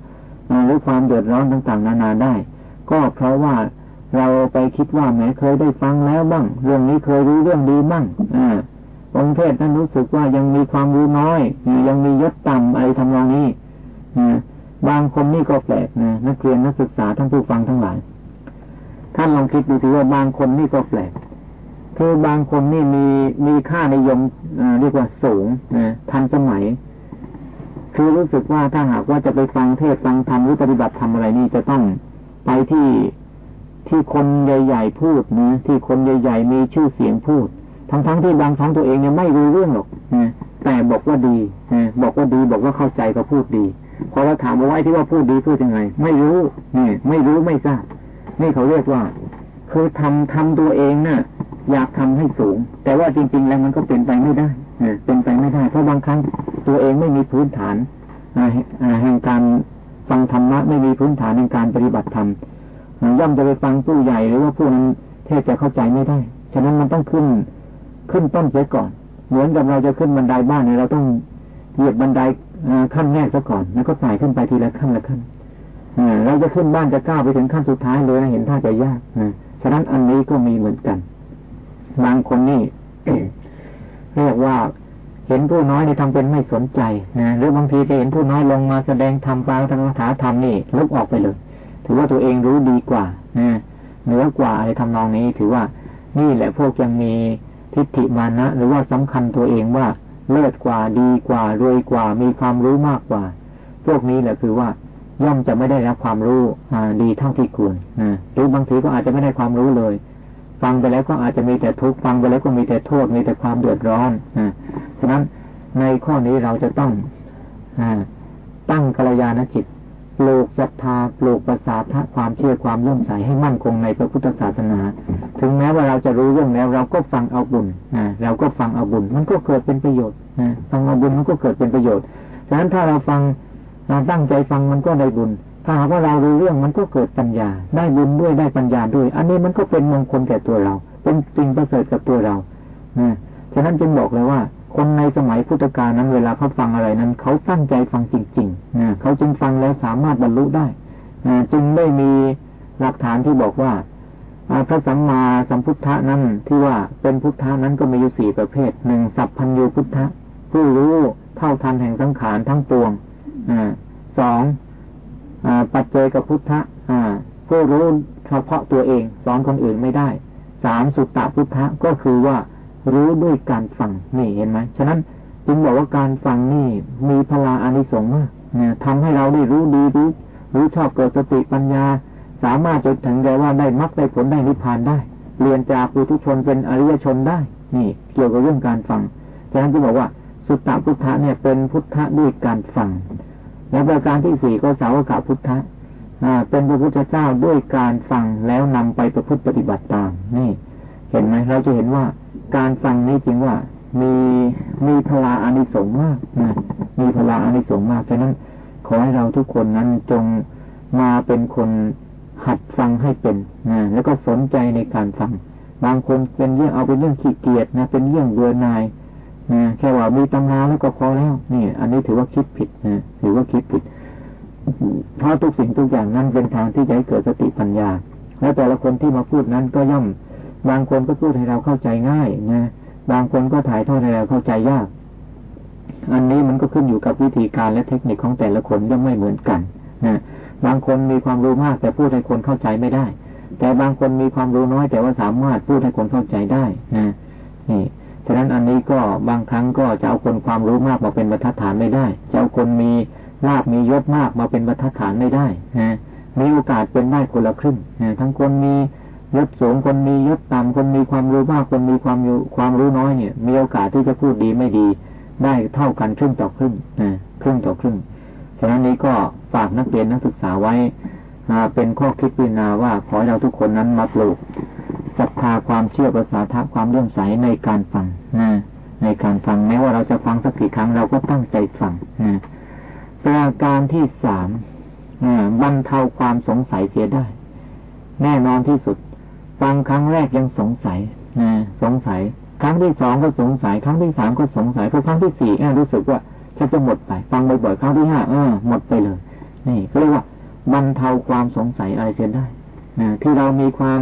หรือความเดือดร้อนต่างๆ นานาได้ ก็เพราะว่าเราไปคิดว่าแม้เคยได้ฟังแล้วบ้าง เรื่องนี้เคยรู้เรื่องดีบ้างอ่าองค์เทศนั้นรู้สึกว่ายังมีความรู้น้อย ยังมียศต่ำอะไรทำนองนี้บางคนนี่ก็แปลกนะนักเรียนนักศึกษาทั้งผู้ฟังทั้งหลาย ท่านลองคิดดูสิว่าบางคนนี่ก็แปลกคือบางคนนี่มีมีค่านิยมเรียกว่าสูงนะทันสมัย คือรู้สึกว่าถ้าหากว่าจะไปฟังเทศฟังธรรมหรือปฏิบัติธรรมอะไรนี่จะต้อง ไปที่ที่คนใหญ่ๆพูดนะที่คนใหญ่ๆมีชื่อเสียงพูด ทั้งๆทที่บางครั้งตัวเองเนี่ยไม่รู้เรื่องหรอกนะแต่บอกว่าดีนะบอกว่าดีบอกว่าเข้าใจก็พูดดีพอเราถามว่าไอ้ที่ว่าพูดดีพูดยังไง ไม่รู้นี่ไม่รู้ไม่ทราบนี่เขาเรียกว่า คือทำทำตัวเองนะ่ะ อยากทำให้สูง แต่ว่าจริง ๆ แล้วมันก็เป็นไปไม่ได้เป็นไปไม่ได้เพราะบางครั้งตัวเองไม่มีพื้นฐานแห่งการ ฟังธรรมะไม่มีพื้นฐานในการปฏิบัติธรรมย่อมจะไปฟังผู้ใหญ่หรือว่าผู้นั้นเทศจะเข้าใจไม่ได้ ฉะนั้นมันต้องขึ้น ขึ้นต้นเสียก่อน เหมือนกับเราจะขึ้นบันไดบ้านเนี่ยเราต้องเหยียบบันไดขั้นแรกซะก่อน แล้วก็ไต่ขึ้นไปทีละขั้นละขั้นเราจะขึ้นบ้านจะก้าวไปถึงขั้นสุดท้ายเลยนะเห็นท่าจะยากนะฉะนั้นอันนี้ก็มีเหมือนกัน บางคนนี่เรียกว่า เห็นผู้น้อยในทำเป็นไม่สนใจนะหรือบางทีจะเห็นผู้น้อยลงมาแสดงธรรมปาทางคาถาธรรมนี่ลุกออกไปเลย ถือว่าตัวเองรู้ดีกว่านะเหนือกว่าอะไรทำนองนี้ ถือว่านี่แหละพวกยังมีทิฏฐิมานะหรือว่าสำคัญตัวเองว่าเลิศกว่าดีกว่ารวยกว่ามีความรู้มากกว่า พวกนี้แหละคือว่าย่อมจะไม่ได้รับความรู้ดีเท่าที่ควรนะหรือบางทีก็อาจจะไม่ได้ความรู้เลย ฟังไปแล้วก็อาจจะมีแต่ทุกข์ฟังไปแล้วก็มีแต่โทษมีแต่ความเดือดร้อนนะฉะนั้นในข้อนี้เราจะต้องอตั้งกัลยาณจิตปลูกศรัทธาปลูกประสาทะความเชื่อความเลื่อมใสให้มั่นคงในพระพุทธศาสนา ถึงแม้ว่าเราจะรู้เรื่องแล้วเราก็ฟังเอาบุญนะเราก็ฟังเอาบุญ มันก็เกิดเป็นประโยชน์นะฟังเอาบุญมันก็เกิดเป็นประโยชน์ฉะนั้นถ้าเราฟังเราตั้งใจฟังมันก็ได้บุญ ถ้าหากว่าเรารู้เรื่องมันก็เกิดปัญญา ได้บุญด้วยได้ปัญญาด้วย อันนี้มันก็เป็นมงคลแก่ตัวเรา เป็นสิ่งประเสริฐกับตัวเรานะฉะนั้นจึงบอกเลยว่า คนในสมัยพุทธกาลนั้นเวลาเขาฟังอะไรนั้น เขาตั้งใจฟังจริงๆนะเขาจึงฟังแล้วสามารถบรรลุได้นะจึงได้มีหลักฐานที่บอกว่าพระสัมมาสัมพุทธะนั้นที่ว่าเป็นพุทธะนั้นก็มีอยู่สี่ประเภทหนึ่งสัพพัญญูพุทธะผู้รู้เท่าทันแห่งสังขารทั้งปวงสอง ปัจเจกับพุทธะผู้รู้เฉพาะตัวเองสอนคนอื่นไม่ได้ สามสุตตะพุทธะก็คือว่ารู้ด้วยการฟังนี่เห็นไหมฉะนั้นจึงบอกว่าการฟังนี่มีพลาอานิสงส์มากเนี่ยทำให้เราได้รู้ดีรู้รู้ชอบเกิดสติปัญญา สามารถจนถึงได้ว่าได้มรรคได้ผลได้นิพพานได้เรียนจากปุถุชนเป็นอริยชนได้ นี่ เกี่ยวกับเรื่องการฟังฉะนั้นจะบอกว่า สุตตะพุทธะเนี่ยเป็นพุทธะด้วยการฟัง และประการที่สี่ก็สาวกพุทธะเป็นพระพุทธเจ้าด้วยการฟังแล้วนำไปประพฤติปฏิบัติตาม นี่ เห็นไหมเราจะเห็นว่าการฟังนี้จริงว่า มีมีพลาอานิสงส์มากนะมีพลาอานิสงส์มากฉะนั้น ขอให้เราทุกคนนั้นจงมาเป็นคนหัดฟังให้เป็นนะแล้วก็สนใจในการฟัง บางคนเป็นเรื่องเอาเป็นเรื่องขี้เกียจนะ เป็นเรื่องเบื่อหน่าย นะแค่ว่ามีตำราแล้วก็พอแล้วนี่ อันนี้ถือว่าคิดผิดนะถือว่าคิดผิดเพราะทุกสิ่งทุกอย่างนั้นเป็นทางที่จะให้เกิดสติปัญญา และแต่ละคนที่มาพูดนั้นก็ย่อม บางคนก็พูดให้เราเข้าใจง่ายนะบางคนก็ถ่ายทอดให้เราเข้าใจยาก อันนี้มันก็ขึ้นอยู่กับวิธีการและเทคนิคของแต่ละคนย่อมไม่เหมือนกันนะบางคนมีความรู้มากแต่พูดให้คนเข้าใจไม่ได้ แต่บางคนมีความรู้น้อยแต่ว่าสามารถพูดให้คนเข้าใจได้นะนี่ ฉะนั้นอันนี้ก็บางครั้งก็จะเอาคนความรู้มากมาเป็นบรรทัดฐานไม่ได้จะเอาคนมีลาบมียศมากมาเป็นบรรทัดฐานไม่ได้นะมีโอกาสเป็นได้คนละครึ่งนะทั้งคนมียศสูงคนมียศต่ำคนมีความรู้มากคนมีความความรู้น้อยเนี่ย มีโอกาสที่จะพูดดีไม่ดี ได้เท่ากันครึ่งต่อครึ่งนะครึ่งต่อครึ่งฉะนั้นนี้ก็ฝากนักเรียนนักศึกษาไว้เป็นข้อคิดพิจารณาว่าขอให้เราทุกคนนั้นมาปลูก ศรัทธาความเชื่อภาษาทะความเลื่อมใสในการฟังนะในการฟังแม้ว่าเราจะฟังสักกี่ครั้งเราก็ตั้งใจฟังนะประการที่สามบรรเทาความสงสัยเสียได้ แน่นอนที่สุด ฟังครั้งแรกยังสงสัยนะสงสัย ครั้งที่สองก็สงสัย ครั้งที่สามก็สงสัยพอครั้งที่สี่รู้สึกว่าจะจะหมดไป ฟังบ่อยๆครั้งที่ห้าเออหมดไปเลย นี่ก็เรียกว่าบรรเทาความสงสัยอะไรเสียได้นะที่เรามีความ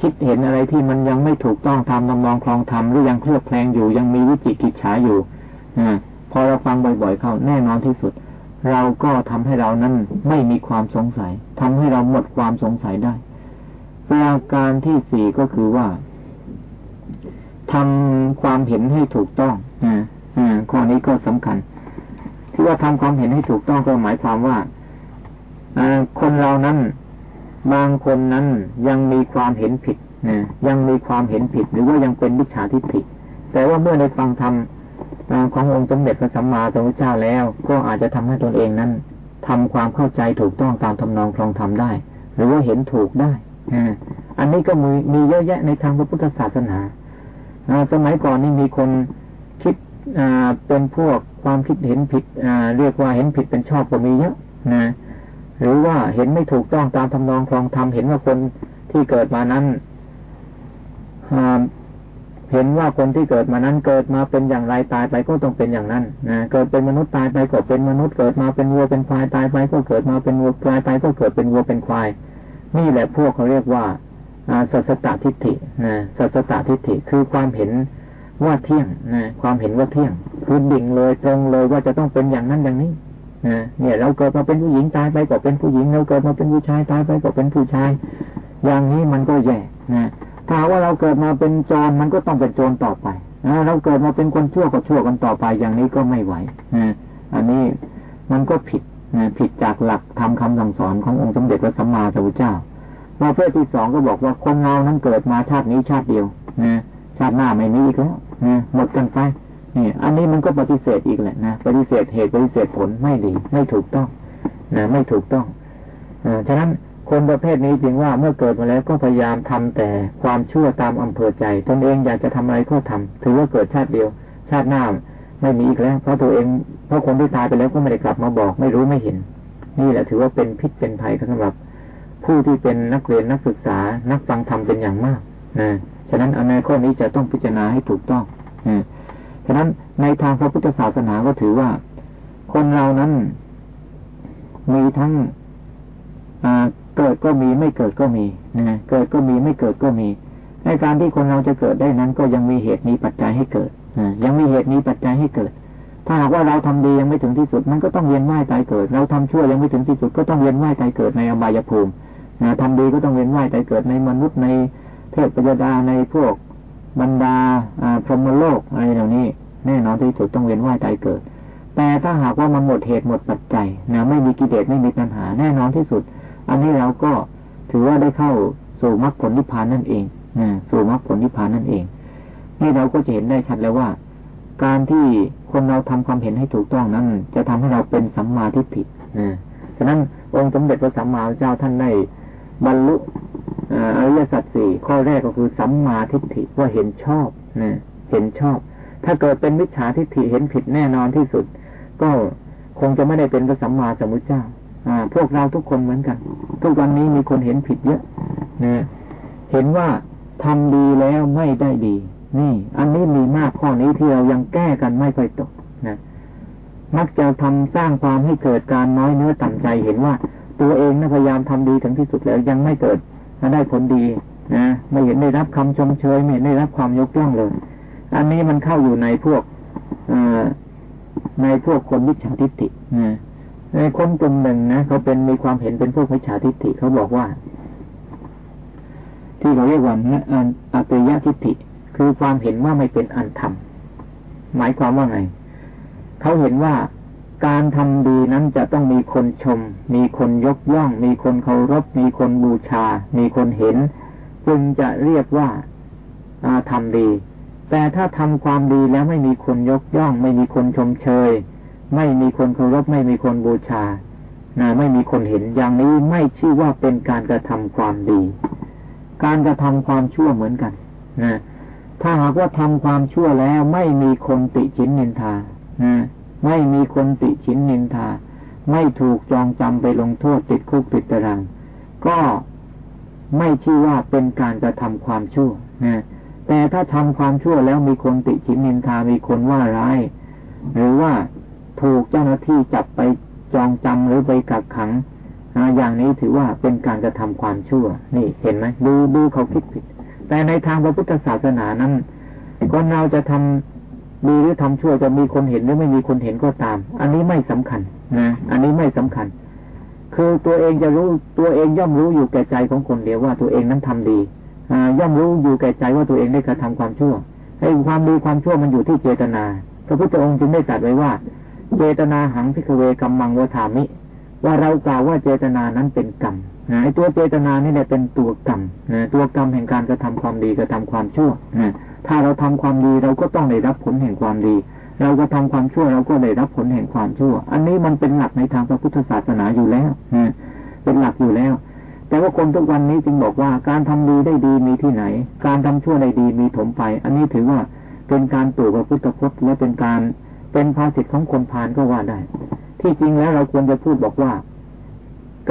คิดเห็นอะไรที่มันยังไม่ถูกต้องทำนำนองคลองทำหรือยังเคลือบแคลงอยู่ ยังมีวิจิกิจฉาอยู่อพอเราฟังบ่อยๆเข้าแน่นอนที่สุด เราก็ทำให้เรานั้นไม่มีความสงสัยทำให้เราหมดความสงสัยได้ประการที่สี่ก็คือว่าทำความเห็นให้ถูกต้องอ่าข้อนี้ก็สำคัญ ที่ว่าทำความเห็นให้ถูกต้องก็หมายความว่าคนเรานั้น บางคนนั้นยังมีความเห็นผิดนะยังมีความเห็นผิด หรือว่ายังเป็นวิชาทิฏฐิแต่ว่าเมื่อได้ฟังธรรมขององค์สมเด็จพระสัมมาสัมพุทธเจ้าแล้ว ก็อาจจะทำให้ตนเองนั้นทำความเข้าใจถูกต้องตามทำนองคลองธรรมได้ หรือว่าเห็นถูกได้อันนี้ก็มีมีเยอะแยะในทางพระพุทธศาสนาสมัยก่อนนี่มีคนคิดเป็นพวกความคิดเห็นผิดเรียกว่าเห็นผิดเป็นชอบก็มีเยอะนะ หรือว่าเห็นไม่ถูกต้องตามทำนองคลองธรรมเห็นว่าคนที่เกิดมานั้นเห็นว่าคนที่เกิดมานั้นเกิดมาเป็นอย่างไรตายไปก็ต้องเป็นอย่างนั้นนะเกิดเป็นมนุษย์ตายไปก็เป็นมนุษย์เกิดมาเป็นวัวเป็นควายตายไปก็เกิดมาเป็นวัวตายไปก็เกิดเป็นวัวเป็นควาย นี่แหละพวกเขาเรียกว่าสัสตตทิฏฐินะสัสตตทิฏฐิคือความเห็นว่าเที่ยงนะความเห็นว่าเที่ยงคือดิ่งเลยตรงเลยว่าจะต้องเป็นอย่างนั้นอย่างนี้ เนี่ย เราเกิดมาเป็นผู้หญิงตายไปก็เป็นผู้หญิงเราเกิดมาเป็นผู้ชายตายไปก็เป็นผู้ชาย อย่างนี้มันก็แย่นะถ้าว่าเราเกิดมาเป็นโจรมันก็ต้องเป็นโจรต่อไปนะเราเกิดมาเป็นคนชั่วก็ชั่วกันต่อไปอย่างนี้ก็ไม่ไหวนะอันนี้มันก็ผิดนะผิดจากหลักทำคำสั่งสอนขององค์สมเด็จพระสัมมาสัมพุทธเจ้าประเภทที่สองก็บอกว่าคนเรานั้นเกิดมาชาตินี้ชาติเดียวนะชาติหน้าไม่มีอีกแล้วนะหมดกันไป นี่อันนี้มันก็ปฏิเสธอีกแหละนะปฏิเสธเหตุปฏิเสธผลไม่ดี ไม่ถูกต้องนะไม่ถูกต้องอฉะนั้นคนประเภทนี้จึงว่าเมื่อเกิดมาแล้วก็พยายามทำแต่ความชั่วตามอำเภอใจ ตนเองอยากจะทำอะไรก็ทำถือว่าเกิดชาติเดียว ชาติหน้าไม่มีอีกแล้ว เพราะตัวเองเพราะคนที่ตายไปแล้วก็ไม่ได้กลับมาบอก ไม่รู้ไม่เห็น นี่แหละถือว่าเป็นพิษเป็นภัยสำหรับ ผู้ที่เป็นนักเรียนนักศึกษา นักฟังธรรมเป็นอย่างมากนะฉะนั้นในข้อนี้จะต้องพิจารณาให้ถูกต้องนะ ฉะนั้นในทางพระพุทธศาสนาก็ถือว่า คนเรานั้นมีทั้งเกิดก็มีไม่เกิดก็มีนะเกิดก็มีไม่เกิดก็มีในการที่คนเราจะเกิดได้นั้น ก็ยังมีเหตุมีปัจจัยให้เกิดยังมีเหตุมีปัจจัยให้เกิด ถ้าหากว่าเราทำดียังไม่ถึงที่สุด มันก็ต้องเวียนว่ายตายเกิด เราทำชั่วยังไม่ถึงที่สุด ก็ต้องเวียนว่ายตายเกิดในอบายภูมินะทำดีก็ต้องเวียนว่ายตายเกิดในมนุษย์ในเทพปยดาในพวก บรรดาพรหมโลกอะไรเหล่านี้ แน่นอนที่สุดต้องเวียนว่ายตายเกิด แต่ถ้าหากว่ามันหมดเหตุหมดปัจจัยนะไม่มีกิเลสไม่มีปัญหาแน่นอนที่สุด อันนี้เราก็ถือว่าได้เข้าสู่มรรคผลนิพพานนั่นเองนะสู่มรรคผลนิพพานนั่นเอง นี่เราก็จะเห็นได้ชัดแล้วว่า การที่คนเราทำความเห็นให้ถูกต้องนั้น จะทำให้เราเป็นสัมมาทิฏฐินะฉะนั้นองค์สมเด็จพระสัมมาสัมพุทธเจ้าท่านได้บรรลุ อริยสัจสี่ข้อแรกก็คือสัมมาทิฏฐิว่าเห็นชอบนะเห็นชอบ ถ้าเกิดเป็นมิจฉาทิฏฐิเห็นผิดแน่นอนที่สุด ก็คงจะไม่ได้เป็นพระสัมมาสัมพุทธเจ้า อ่า พวกเราทุกคนเหมือนกัน ทุกวันนี้มีคนเห็นผิดเยอะนะเห็นว่าทำดีแล้วไม่ได้ดี นี่ อันนี้มีมากข้อนี้ที่เรายังแก้กันไม่ค่อยตกนะมักจะทำสร้างความให้เกิดการน้อยเนื้อต่ำใจเห็นว่าตัวเองนะพยายามทำดีถึงที่สุดแล้วยังไม่เกิด ได้ผลดีนะไม่เห็นได้รับคำชมเชยไม่ได้รับความยกย่องเลย อันนี้มันเข้าอยู่ในพวกอในพวกคนวิชาทิฏฐินะในคนกลุ่มหนึ่งนะเขาเป็นมีความเห็นเป็นพวกวิชาทิฏฐิเขาบอกว่า ที่เราเรียกว่าอัตยทิฏฐิ คือความเห็นว่าไม่เป็นอันธรรมหมายความว่าไงเขาเห็นว่า การทำดีนั้นจะต้องมีคนชม มีคนยกย่อง มีคนเคารพ มีคนบูชา มีคนเห็น จึงจะเรียกว่าทำดี แต่ถ้าทำความดีแล้วไม่มีคนยกย่อง ไม่มีคนชมเชย ไม่มีคนเคารพ ไม่มีคนบูชานะไม่มีคนเห็นอย่างนี้ไม่ชื่อว่าเป็นการกระทำความดี การกระทำความชั่วเหมือนกันนะถ้าหากว่าทำความชั่วแล้วไม่มีคนติชินนินทานะ ไม่มีคนติชินนินทา ไม่ถูกจองจำไปลงโทษติดคุกติดตาราง ก็ไม่ชื่อว่าเป็นการกระทำความชั่วนะแต่ถ้าทำความชั่วแล้วมีคนติชินนินทา มีคนว่าร้าย หรือว่าถูกเจ้าหน้าที่จับไปจองจำหรือไปกักขังอย่างนี้ถือว่าเป็นการกระทำความชั่ว นี่เห็นไหมดูดูเขาคิดผิด แต่ในทางพระพุทธศาสนานั้นคนเราจะทำ ดีหรือทำชั่วจะมีคนเห็นหรือไม่มีคนเห็นก็ตาม อันนี้ไม่สำคัญนะอันนี้ไม่สำคัญ คือตัวเองจะรู้ตัวเองย่อมรู้อยู่แก่ใจของคนเดียวว่าตัวเองนั้นทำดีย่อมรู้อยู่แก่ใจว่าตัวเองได้กระทำความชั่วให้ความดีความชั่วมันอยู่ที่เจตนาพระพุทธองค์จึงได้ตรัสไว้ว่า เจตนาหังพิกเวกัมมังวทามิ ว่าเรากล่าวว่าเจตนานั้นเป็นกรรมนะไอ้ตัวเจตนานี่แหละเป็นตัวกรรมนะตัวกรรมแห่งการกระทำความดีกระทำความชั่วนะถ้าเราทำความดีเราก็ต้องได้รับผลแห่งความดี เราก็ทำความชั่วเราก็ได้รับผลแห่งความชั่ว อันนี้มันเป็นหลักในทางพระพุทธศาสนาอยู่แล้วนะเป็นหลักอยู่แล้ว แต่ว่าคนทุกวันนี้จึงบอกว่าการทำดีได้ดีมีที่ไหน การทำชั่วได้ดีมีถมไป อันนี้ถือว่าเป็นการตู่พระพุทธพจน์และเป็นการเป็นภาษิตของคนพานก็ว่าได้ ที่จริงแล้วเราควรจะพูดบอกว่า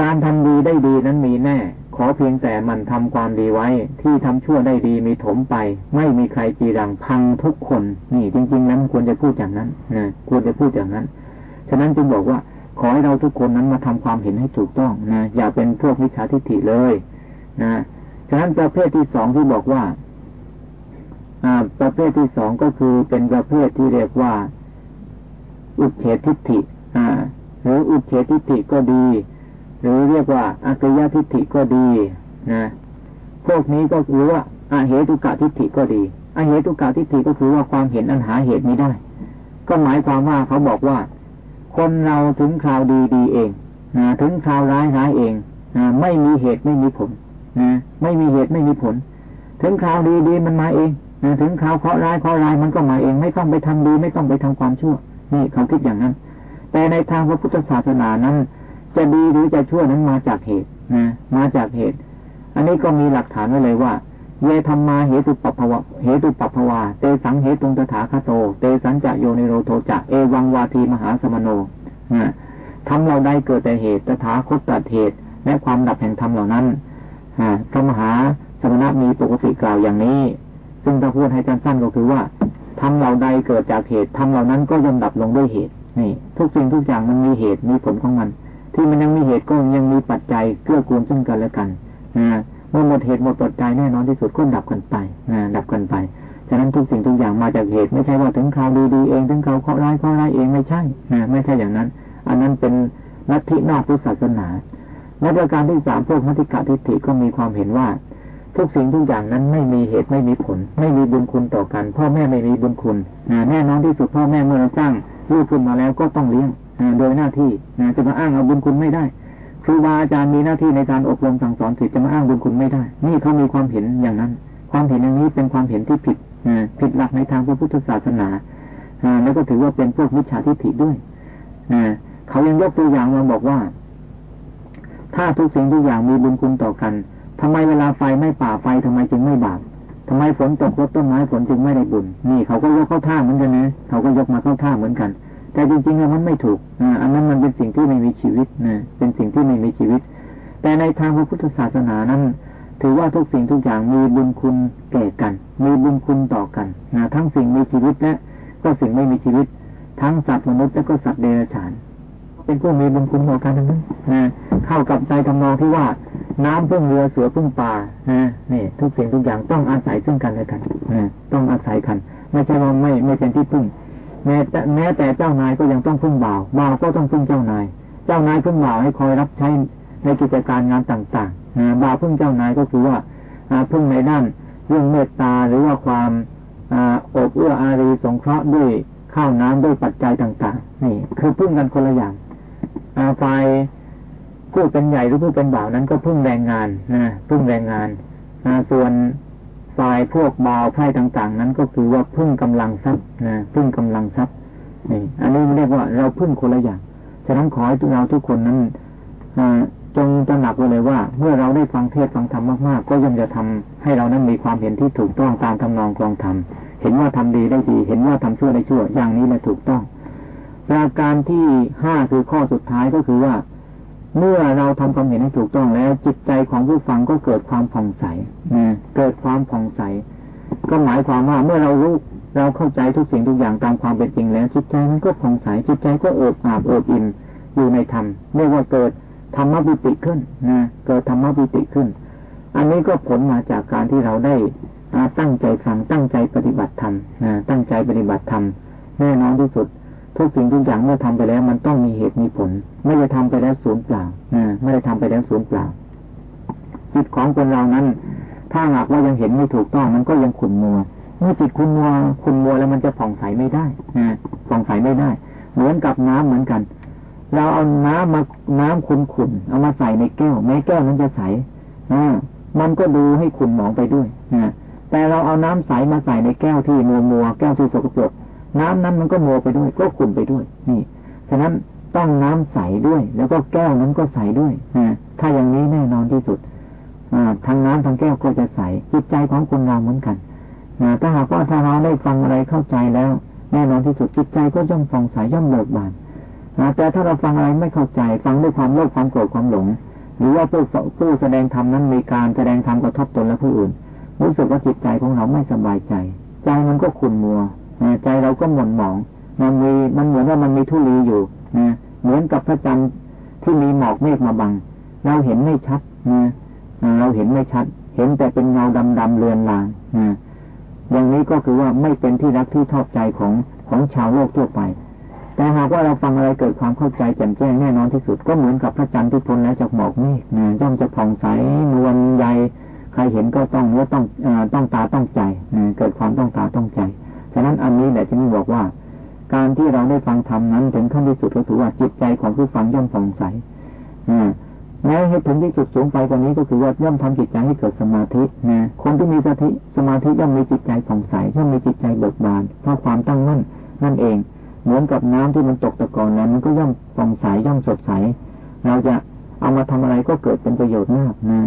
การทำดีได้ดีนั้นมีแน่ ขอเพียงแต่มันทำความดีไว้ ที่ทำชั่วได้ดีมีถมไป ไม่มีใครจีรังพังทุกคน นี่จริง ๆ นั้นควรจะพูดอย่างนั้นนะควรจะพูดอย่างนั้น ฉะนั้นจึงบอกว่าขอให้เราทุกคนนั้นมาทำความเห็นให้ถูกต้องนะอย่าเป็นพวกวิชาทิฏฐิเลยนะฉะนั้นประเภทที่สองที่บอกว่า ประเภทที่สองก็คือเป็นประเภทที่เรียกว่า อุเฉทิฏฐิหรืออุเฉทิฏฐิก็ดี หรือเรียกว่าอัตยทิฏฐิก็ดีนะพวกนี้ก็คือว่าอาเหตุกะทิฏฐิก็ดีอาเหตุกะทิฏฐิก็คือว่าความเห็นอันหาเหตุไม่ได้ ก็หมายความว่าเขาบอกว่า คนเราถึงคราวดีดีเองนะถึงคราวร้ายร้ายเองนะไม่มีเหตุไม่มีผลนะไม่มีเหตุไม่มีผล ถึงคราวดีดีมันมาเองถึงข่าวเคราะห์ร้ายเคราะห์ร้ายมันก็มาเอง ไม่ต้องไปทำดี ไม่ต้องไปทำความชั่ว นี่เขาคิดอย่างนั้น แต่ในทางพระพุทธศาสนานั้น จะดีหรือจะชั่วนั้นมาจากเหตุนะมาจากเหตุ อันนี้ก็มีหลักฐานไว้เลยว่า เยธรรมาเหตุปัภวะเหตุปัภวาเตสังเหตุงตถาคโต เตสัญจะโยนิโรโทจะเอวังวาทีมหาสมโนทำเราได้เกิดแต่เหตุตถาคตตัดเหตุและความดับแห่งธรรมเหล่านั้นพระมหาสมณะมีปกติกล่าวอย่างนี้ ซึ่งถ้าพูดให้สั้นๆก็คือว่าทำเหล่าใดเกิดจากเหตุทำเหล่านั้นก็ย่อมดับลงด้วยเหตุนี่ทุกสิ่งทุกอย่างมันมีเหตุมีผลของมัน ที่มันยังมีเหตุก็ยังมีปัจจัยเกื้อกูลซึ่งกันและกันนะเมื่อหมดเหตุหมดปัจจัยแน่นอนที่สุดก็ดับกันไปนะดับกันไปฉะนั้นทุกสิ่งทุกอย่างมาจากเหตุไม่ใช่ว่าถึงคราวดีๆเองถึงคราวเคราะห์ร้ายเคราะห์ร้ายเองไม่ใช่นะไม่ใช่อย่างนั้น อันนั้นเป็นลัทธินอกพุทธศาสนาและประการที่สามพวกมัติกะทิฏฐิก็มีความเห็นว่า ทุกสิ่งทุกอย่างนั้นไม่มีเหตุไม่มีผล ไม่มีบุญคุณต่อกัน พ่อแม่ไม่มีบุญคุณแน่นอนที่สุดพ่อแม่เมื่อเราสร้างลูกขึ้นมาแล้วก็ต้องเลี้ยง โดยหน้าที่จะมาอ้างเอาบุญคุณไม่ได้ ครูบาอาจารย์มีหน้าที่ในการอบรมสั่งสอนถิดจะมาอ้างบุญคุณไม่ได้ นี่เขามีความเห็นอย่างนั้น ความเห็นอย่างนี้เป็นความเห็นที่ผิดผิดหลักในทางพระพุทธศาสนาแล้วก็ถือว่าเป็นพวกมิจฉาทิฏฐิด้วยเขายังยกตัวอย่างมาบอกว่า ถ้าทุกสิ่งทุกอย่างมีบุญคุณต่อกันทำไมเวลาไฟไม่ป่าไฟทำไมจึงไม่บาปทำไมฝนตกรดต้นไม้ฝนจึงไม่ได้บุญ นี่เขาก็ยกเข้าท่าเหมือนกันนะ เขาก็ยกมาเข้าท่าเหมือนกัน แต่จริงๆแล้วมันไม่ถูกอันนั้นมันเป็นสิ่งที่ไม่มีชีวิตนะเป็นสิ่งที่ไม่มีชีวิต แต่ในทางพระพุทธศาสนานั้น ถือว่าทุกสิ่งทุกอย่างมีบุญคุณแก่กัน มีบุญคุณต่อกันนะทั้งสิ่งมีชีวิตและก็สิ่งไม่มีชีวิต ทั้งสัตว์มนุษย์และก็สัตว์เดรัจฉาน เป็นผู้มีบุญคุณต่อกันทั้งนั้นนะเข้ากับใจทำนองที่ว่าน้ำพึ่งเรือเสือพึ่งป่านะนี่ ทุกสิ่งทุกอย่างต้องอาศัยซึ่งกันและกันนะต้องอาศัยกัน ไม่ใช่ว่าไม่ไม่เป็นที่พึ่ง แม้แต่แม้แต่เจ้านายก็ยังต้องพึ่งบ่าวบ่าวก็ต้องพึ่งเจ้านาย เจ้านายพึ่งบ่าวให้คอยรับใช้ในกิจการงานต่างๆบ่าวพึ่งเจ้านายก็คือว่าพึ่งในด้านเรื่องเมตตาหรือว่าความอบเอื้ออารีสงเคราะห์ด้วยข้าวน้ำด้วยปัจจัยต่างๆ นี่คือพึ่งกันคนละอย่างฝ่ายผู้เป็นใหญ่หรือผู้เป็นบ่าวนั้นก็พึ่งแรงงานนะพึ่งแรงงานส่วน ฝ่ายพวกบ่าไพ่ต่าง ๆ นั้นก็คือว่าพึ่งกำลังทรัพย์นะพึ่งกำลังทรัพย์นี่อันนี้เรียกว่าเราพึ่งคนละอย่างฉะนั้นขอให้เราทุกคนนั้นจงตระหนักไว้เลยว่า เมื่อเราได้ฟังเทศฟังธรรมมากๆ ก็ย่อมจะทำให้เรานั้นมีความเห็นที่ถูกต้องตามทำนองกลองธรรมเห็นว่าทำดีได้ดี เห็นว่าทำชั่วได้ชั่วอย่างนี้แหละถูกต้องประการที่ห้าคือข้อสุดท้ายก็คือว่า เมื่อเราทำความเห็นให้ถูกต้องแล้ว จิตใจของผู้ฟังก็เกิดความผ่องใสเกิดความผ่องใส ก็หมายความว่าเมื่อเรารู้เราเข้าใจทุกสิ่งทุกอย่างตามความเป็นจริงแล้วจิตใจมันก็ผ่องใสจิตใจก็เอิบอาบเอิบอิ่มอยู่ในธรรมเรียกว่าเกิดธรรมบุติขึ้นนะเกิดธรรมบุติขึ้น อันนี้ก็ผลมาจากการที่เราได้ตั้งใจฟังตั้งใจปฏิบัติธรรมนะตั้งใจปฏิบัติธรรมแน่นอนที่สุด ทุกสิ่งทุกอย่างเมื่อทำไปแล้ว มันต้องมีเหตุมีผล ไม่ได้ทำไปแล้วสูญเปล่าไม่ได้ทำไปแล้วสูญเปล่าจิตของคนเรานั้น ถ้าหากว่ายังเห็นไม่ถูกต้อง มันก็ยังขุ่นมัว เมื่อจิตขุ่นมัวขุ่นมัวแล้วมันจะผ่องใสไม่ได้นะผ่องใสไม่ได้ เหมือนกับน้ำเหมือนกัน เราเอาน้ำมาน้ำขุ่นขุ่นเอามาใส่ในแก้วแม้แก้วนั้นจะใสอ่ามันก็ดูให้ขุ่นหมองไปด้วยนะแต่เราเอาน้ำใสมาใส่ในแก้วที่มัวมัวแก้วที่สกปรก น้ำนั้นมันก็มัวไปด้วย ก็ขุ่นไปด้วย นี่ ฉะนั้นต้องน้ำใสด้วย แล้วก็แก้วนั้นก็ใสด้วยนะถ้าอย่างนี้แน่นอนที่สุดทางน้ำทางแก้วก็จะใสจิตใจของคนเราเหมือนกันนะถ้าหากว่าถ้าเราได้ฟังอะไรเข้าใจแล้ว แน่นอนที่สุดจิตใจก็ย่อมฟองใสย่อมเบิกบานนะแต่ถ้าเราฟังอะไรไม่เข้าใจ ฟังด้วยความโลภความโกรธความหลง หรือว่าผู้ผู้แสดงธรรมนั้นมีการแสดงธรรมกระทบตนและผู้อื่น รู้สึกว่าจิตใจของเราไม่สบายใจ ใจมันก็ขุ่นมัว ใจเราก็หม่นหมอง มันมีมันเหมือนว่ามันมีทุลีอยู่นะเหมือนกับพระจันทร์ที่มีหมอกเมฆมาบัง เราเห็นไม่ชัดนะเราเห็นไม่ชัด เห็นแต่เป็นเงาดำๆเลือนลางอย่างนี้ก็คือว่าไม่เป็นที่รักที่ชอบใจของของชาวโลกทั่วไป แต่หากว่าเราฟังอะไรเกิดความเข้าใจแจ่มแจ้งแน่นอนที่สุด ก็เหมือนกับพระจันทร์ที่พ้นแล้วจากหมอกเมฆย่อมจะผ่องใสนวลใหญ่ใครเห็นก็ต้องว่าต้องอต้องตาต้องใจเกิดความต้องตาต้องใจ ฉะนั้นอันนี้แหละที่นี่บอกว่า การที่เราได้ฟังธรรมนั้น ถึงขั้นที่สุดก็ถือว่าจิตใจของผู้ฟังย่อมผ่องใสแม้ให้ถึงที่สุดสูงไปกว่านี้ก็คือว่าย่อมทำจิตใจให้เกิดสมาธินะคนที่มีสติสมาธิย่อมมีจิตใจผ่องใสย่อมมีจิตใจเบิกบานเพราะความตั้งมั่นนั่นเอง เหมือนกับน้ำที่มันตกตะกอนนั้นมันก็ย่อมผ่องใสย่อมสดใสเราจะเอามาทำอะไรก็เกิดเป็นประโยชน์มากนะ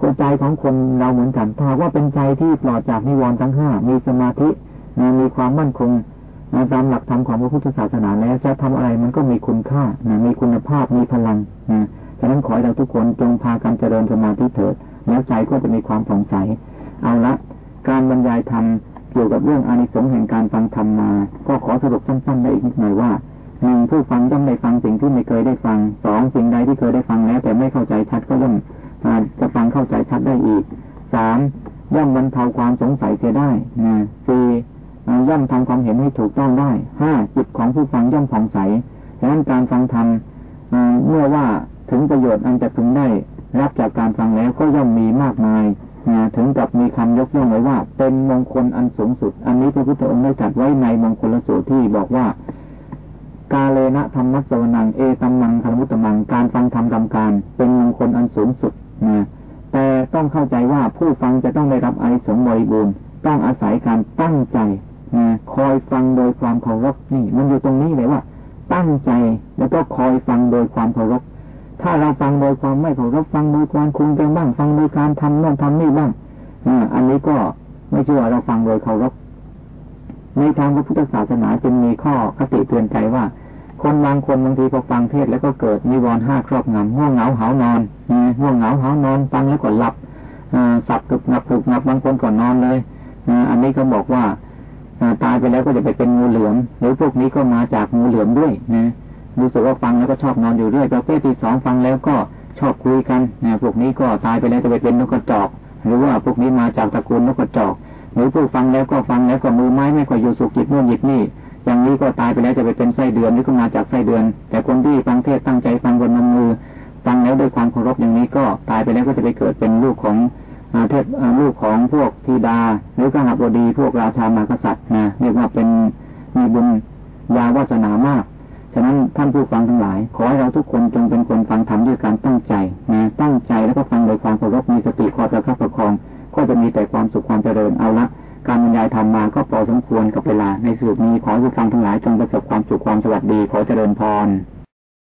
คนใจของคนเราเหมือนกันถ้าว่าเป็นใจที่ปลอดจากนิวรณ์ทั้งห้ามีสมาธิ มีความมั่นคงตามหลักธรรมของพระพุทธศาสนาแล้วจะทำอะไรมันก็มีคุณค่านะมีคุณภาพมีพลังนะฉะนั้นขอให้เราทุกคนจงพากันเจริญสมาธิเถิดแล้วใจก็จะมีความผ่องใส เอาละ การบรรยายธรรมเกี่ยวกับเรื่องอานิสงส์แห่งการฟังธรรมมา ก็ขอสรุปสั้นๆได้อีกนิดหน่อยว่าหนึ่งผู้ฟังย่อมได้ฟังสิ่งที่ไม่เคยได้ฟังสองสิ่งใดที่เคยได้ฟังแล้ว แต่ไม่เข้าใจชัดก็ย่อมจะฟังเข้าใจชัดได้อีกสามย่อมบรรเทาความสงสัยเสียได้นะสี่ ย่อมทำความเห็นให้ถูกต้องได้ห้าจิตของผู้ฟังย่อมผ่องใสดังนั้นการฟังธรรมเมื่อว่าถึงประโยชน์อันจะพึงได้รับจากการฟังแล้วก็ย่อมมีมากมายถึงกับมีคำยกย่องไว้ว่า เป็นมงคลอันสูงสุด อันนี้พระพุทธองค์ได้จัดไว้ในมงคลสูตรที่บอกว่า กาเลนะธรรมัสวนังเอตัมมังคารมุตมังการฟังธรรมทำการ เป็นมงคลอันสูงสุดนะแต่ต้องเข้าใจว่าผู้ฟังจะต้องได้รับอนิสงส์บริบูรณ์ต้องอาศัยการตั้งใจ คอยฟังโดยความเคารพนี่ มันอยู่ตรงนี้เลยว่า ตั้งใจแล้วก็คอยฟังโดยความเคารพถ้าเราฟังโดยความไม่เคารพฟังโดยความคุงกันบ้าง ฟังโดยการทำโน่นทำนี่บ้างอันนี้ก็ไม่ใช่ว่าเราฟังโดยเคารพในทางพระพุทธศาสนาจึงมีข้อคติเตือนใจว่า คนบางคนบางทีพอฟังเทศแล้วก็เกิดมีวรห้าครอบงำง่วงเหงาหานอนง่วงเหงาหานอนฟังแล้วก็หลับสับกึบงับกึบงับบางคนก่อนนอนเลยอันนี้ก็บอกว่า ตายไปแล้วก็จะไปเป็นงูเหลือมหรือพวกนี้ก็มาจากงูเหลือมด้วยนะรู้สึกว่าฟังแล้วก็ชอบนอนอยู่เรื่อยประเภทที่สองฟังแล้วก็ชอบคุยกันนี่ยพวกนี้ก็ตายไปแล้วจะไปเป็นนกกระจอก หรือว่าพวกนี้มาจากตระกูลนกกระจอกหรือผู้ฟังแล้วก็ฟังแล้วก็มือไม้ไม่ค่อยอยู่สุขจิตโน่นจิตนี่อย่างนี้ก็ตายไปแล้วจะไปเป็นไส้เดือนหรือก็มาจากไส้เดือน แต่คนที่ฟังเทศตั้งใจฟังบนมือ ฟังแล้วด้วยความเคารพอย่างนี้ก็ตายไปแล้วก็จะไปเกิดเป็นลูกของ เทพลูกของพวกธีดา หรือกหบดีพวกราชามากษัตริย์นะเรียกว่าเป็นมีบุญยาวาสนามาก ฉะนั้นท่านผู้ฟังทั้งหลาย ขอให้เราทุกคนจงเป็นคนฟังธรรมด้วยการตั้งใจนะตั้งใจแล้วก็ฟังโดยความเคารพมีสติคอยประคับประคอง ก็จะมีแต่ความสุขความเจริญเอาละการบรรยายธรรมมาก็พอสมควรกับเวลาในสุดนี้ขอให้ผู้ฟังทั้งหลายจงประสบความสุขความสวัสดีขอเจริญพร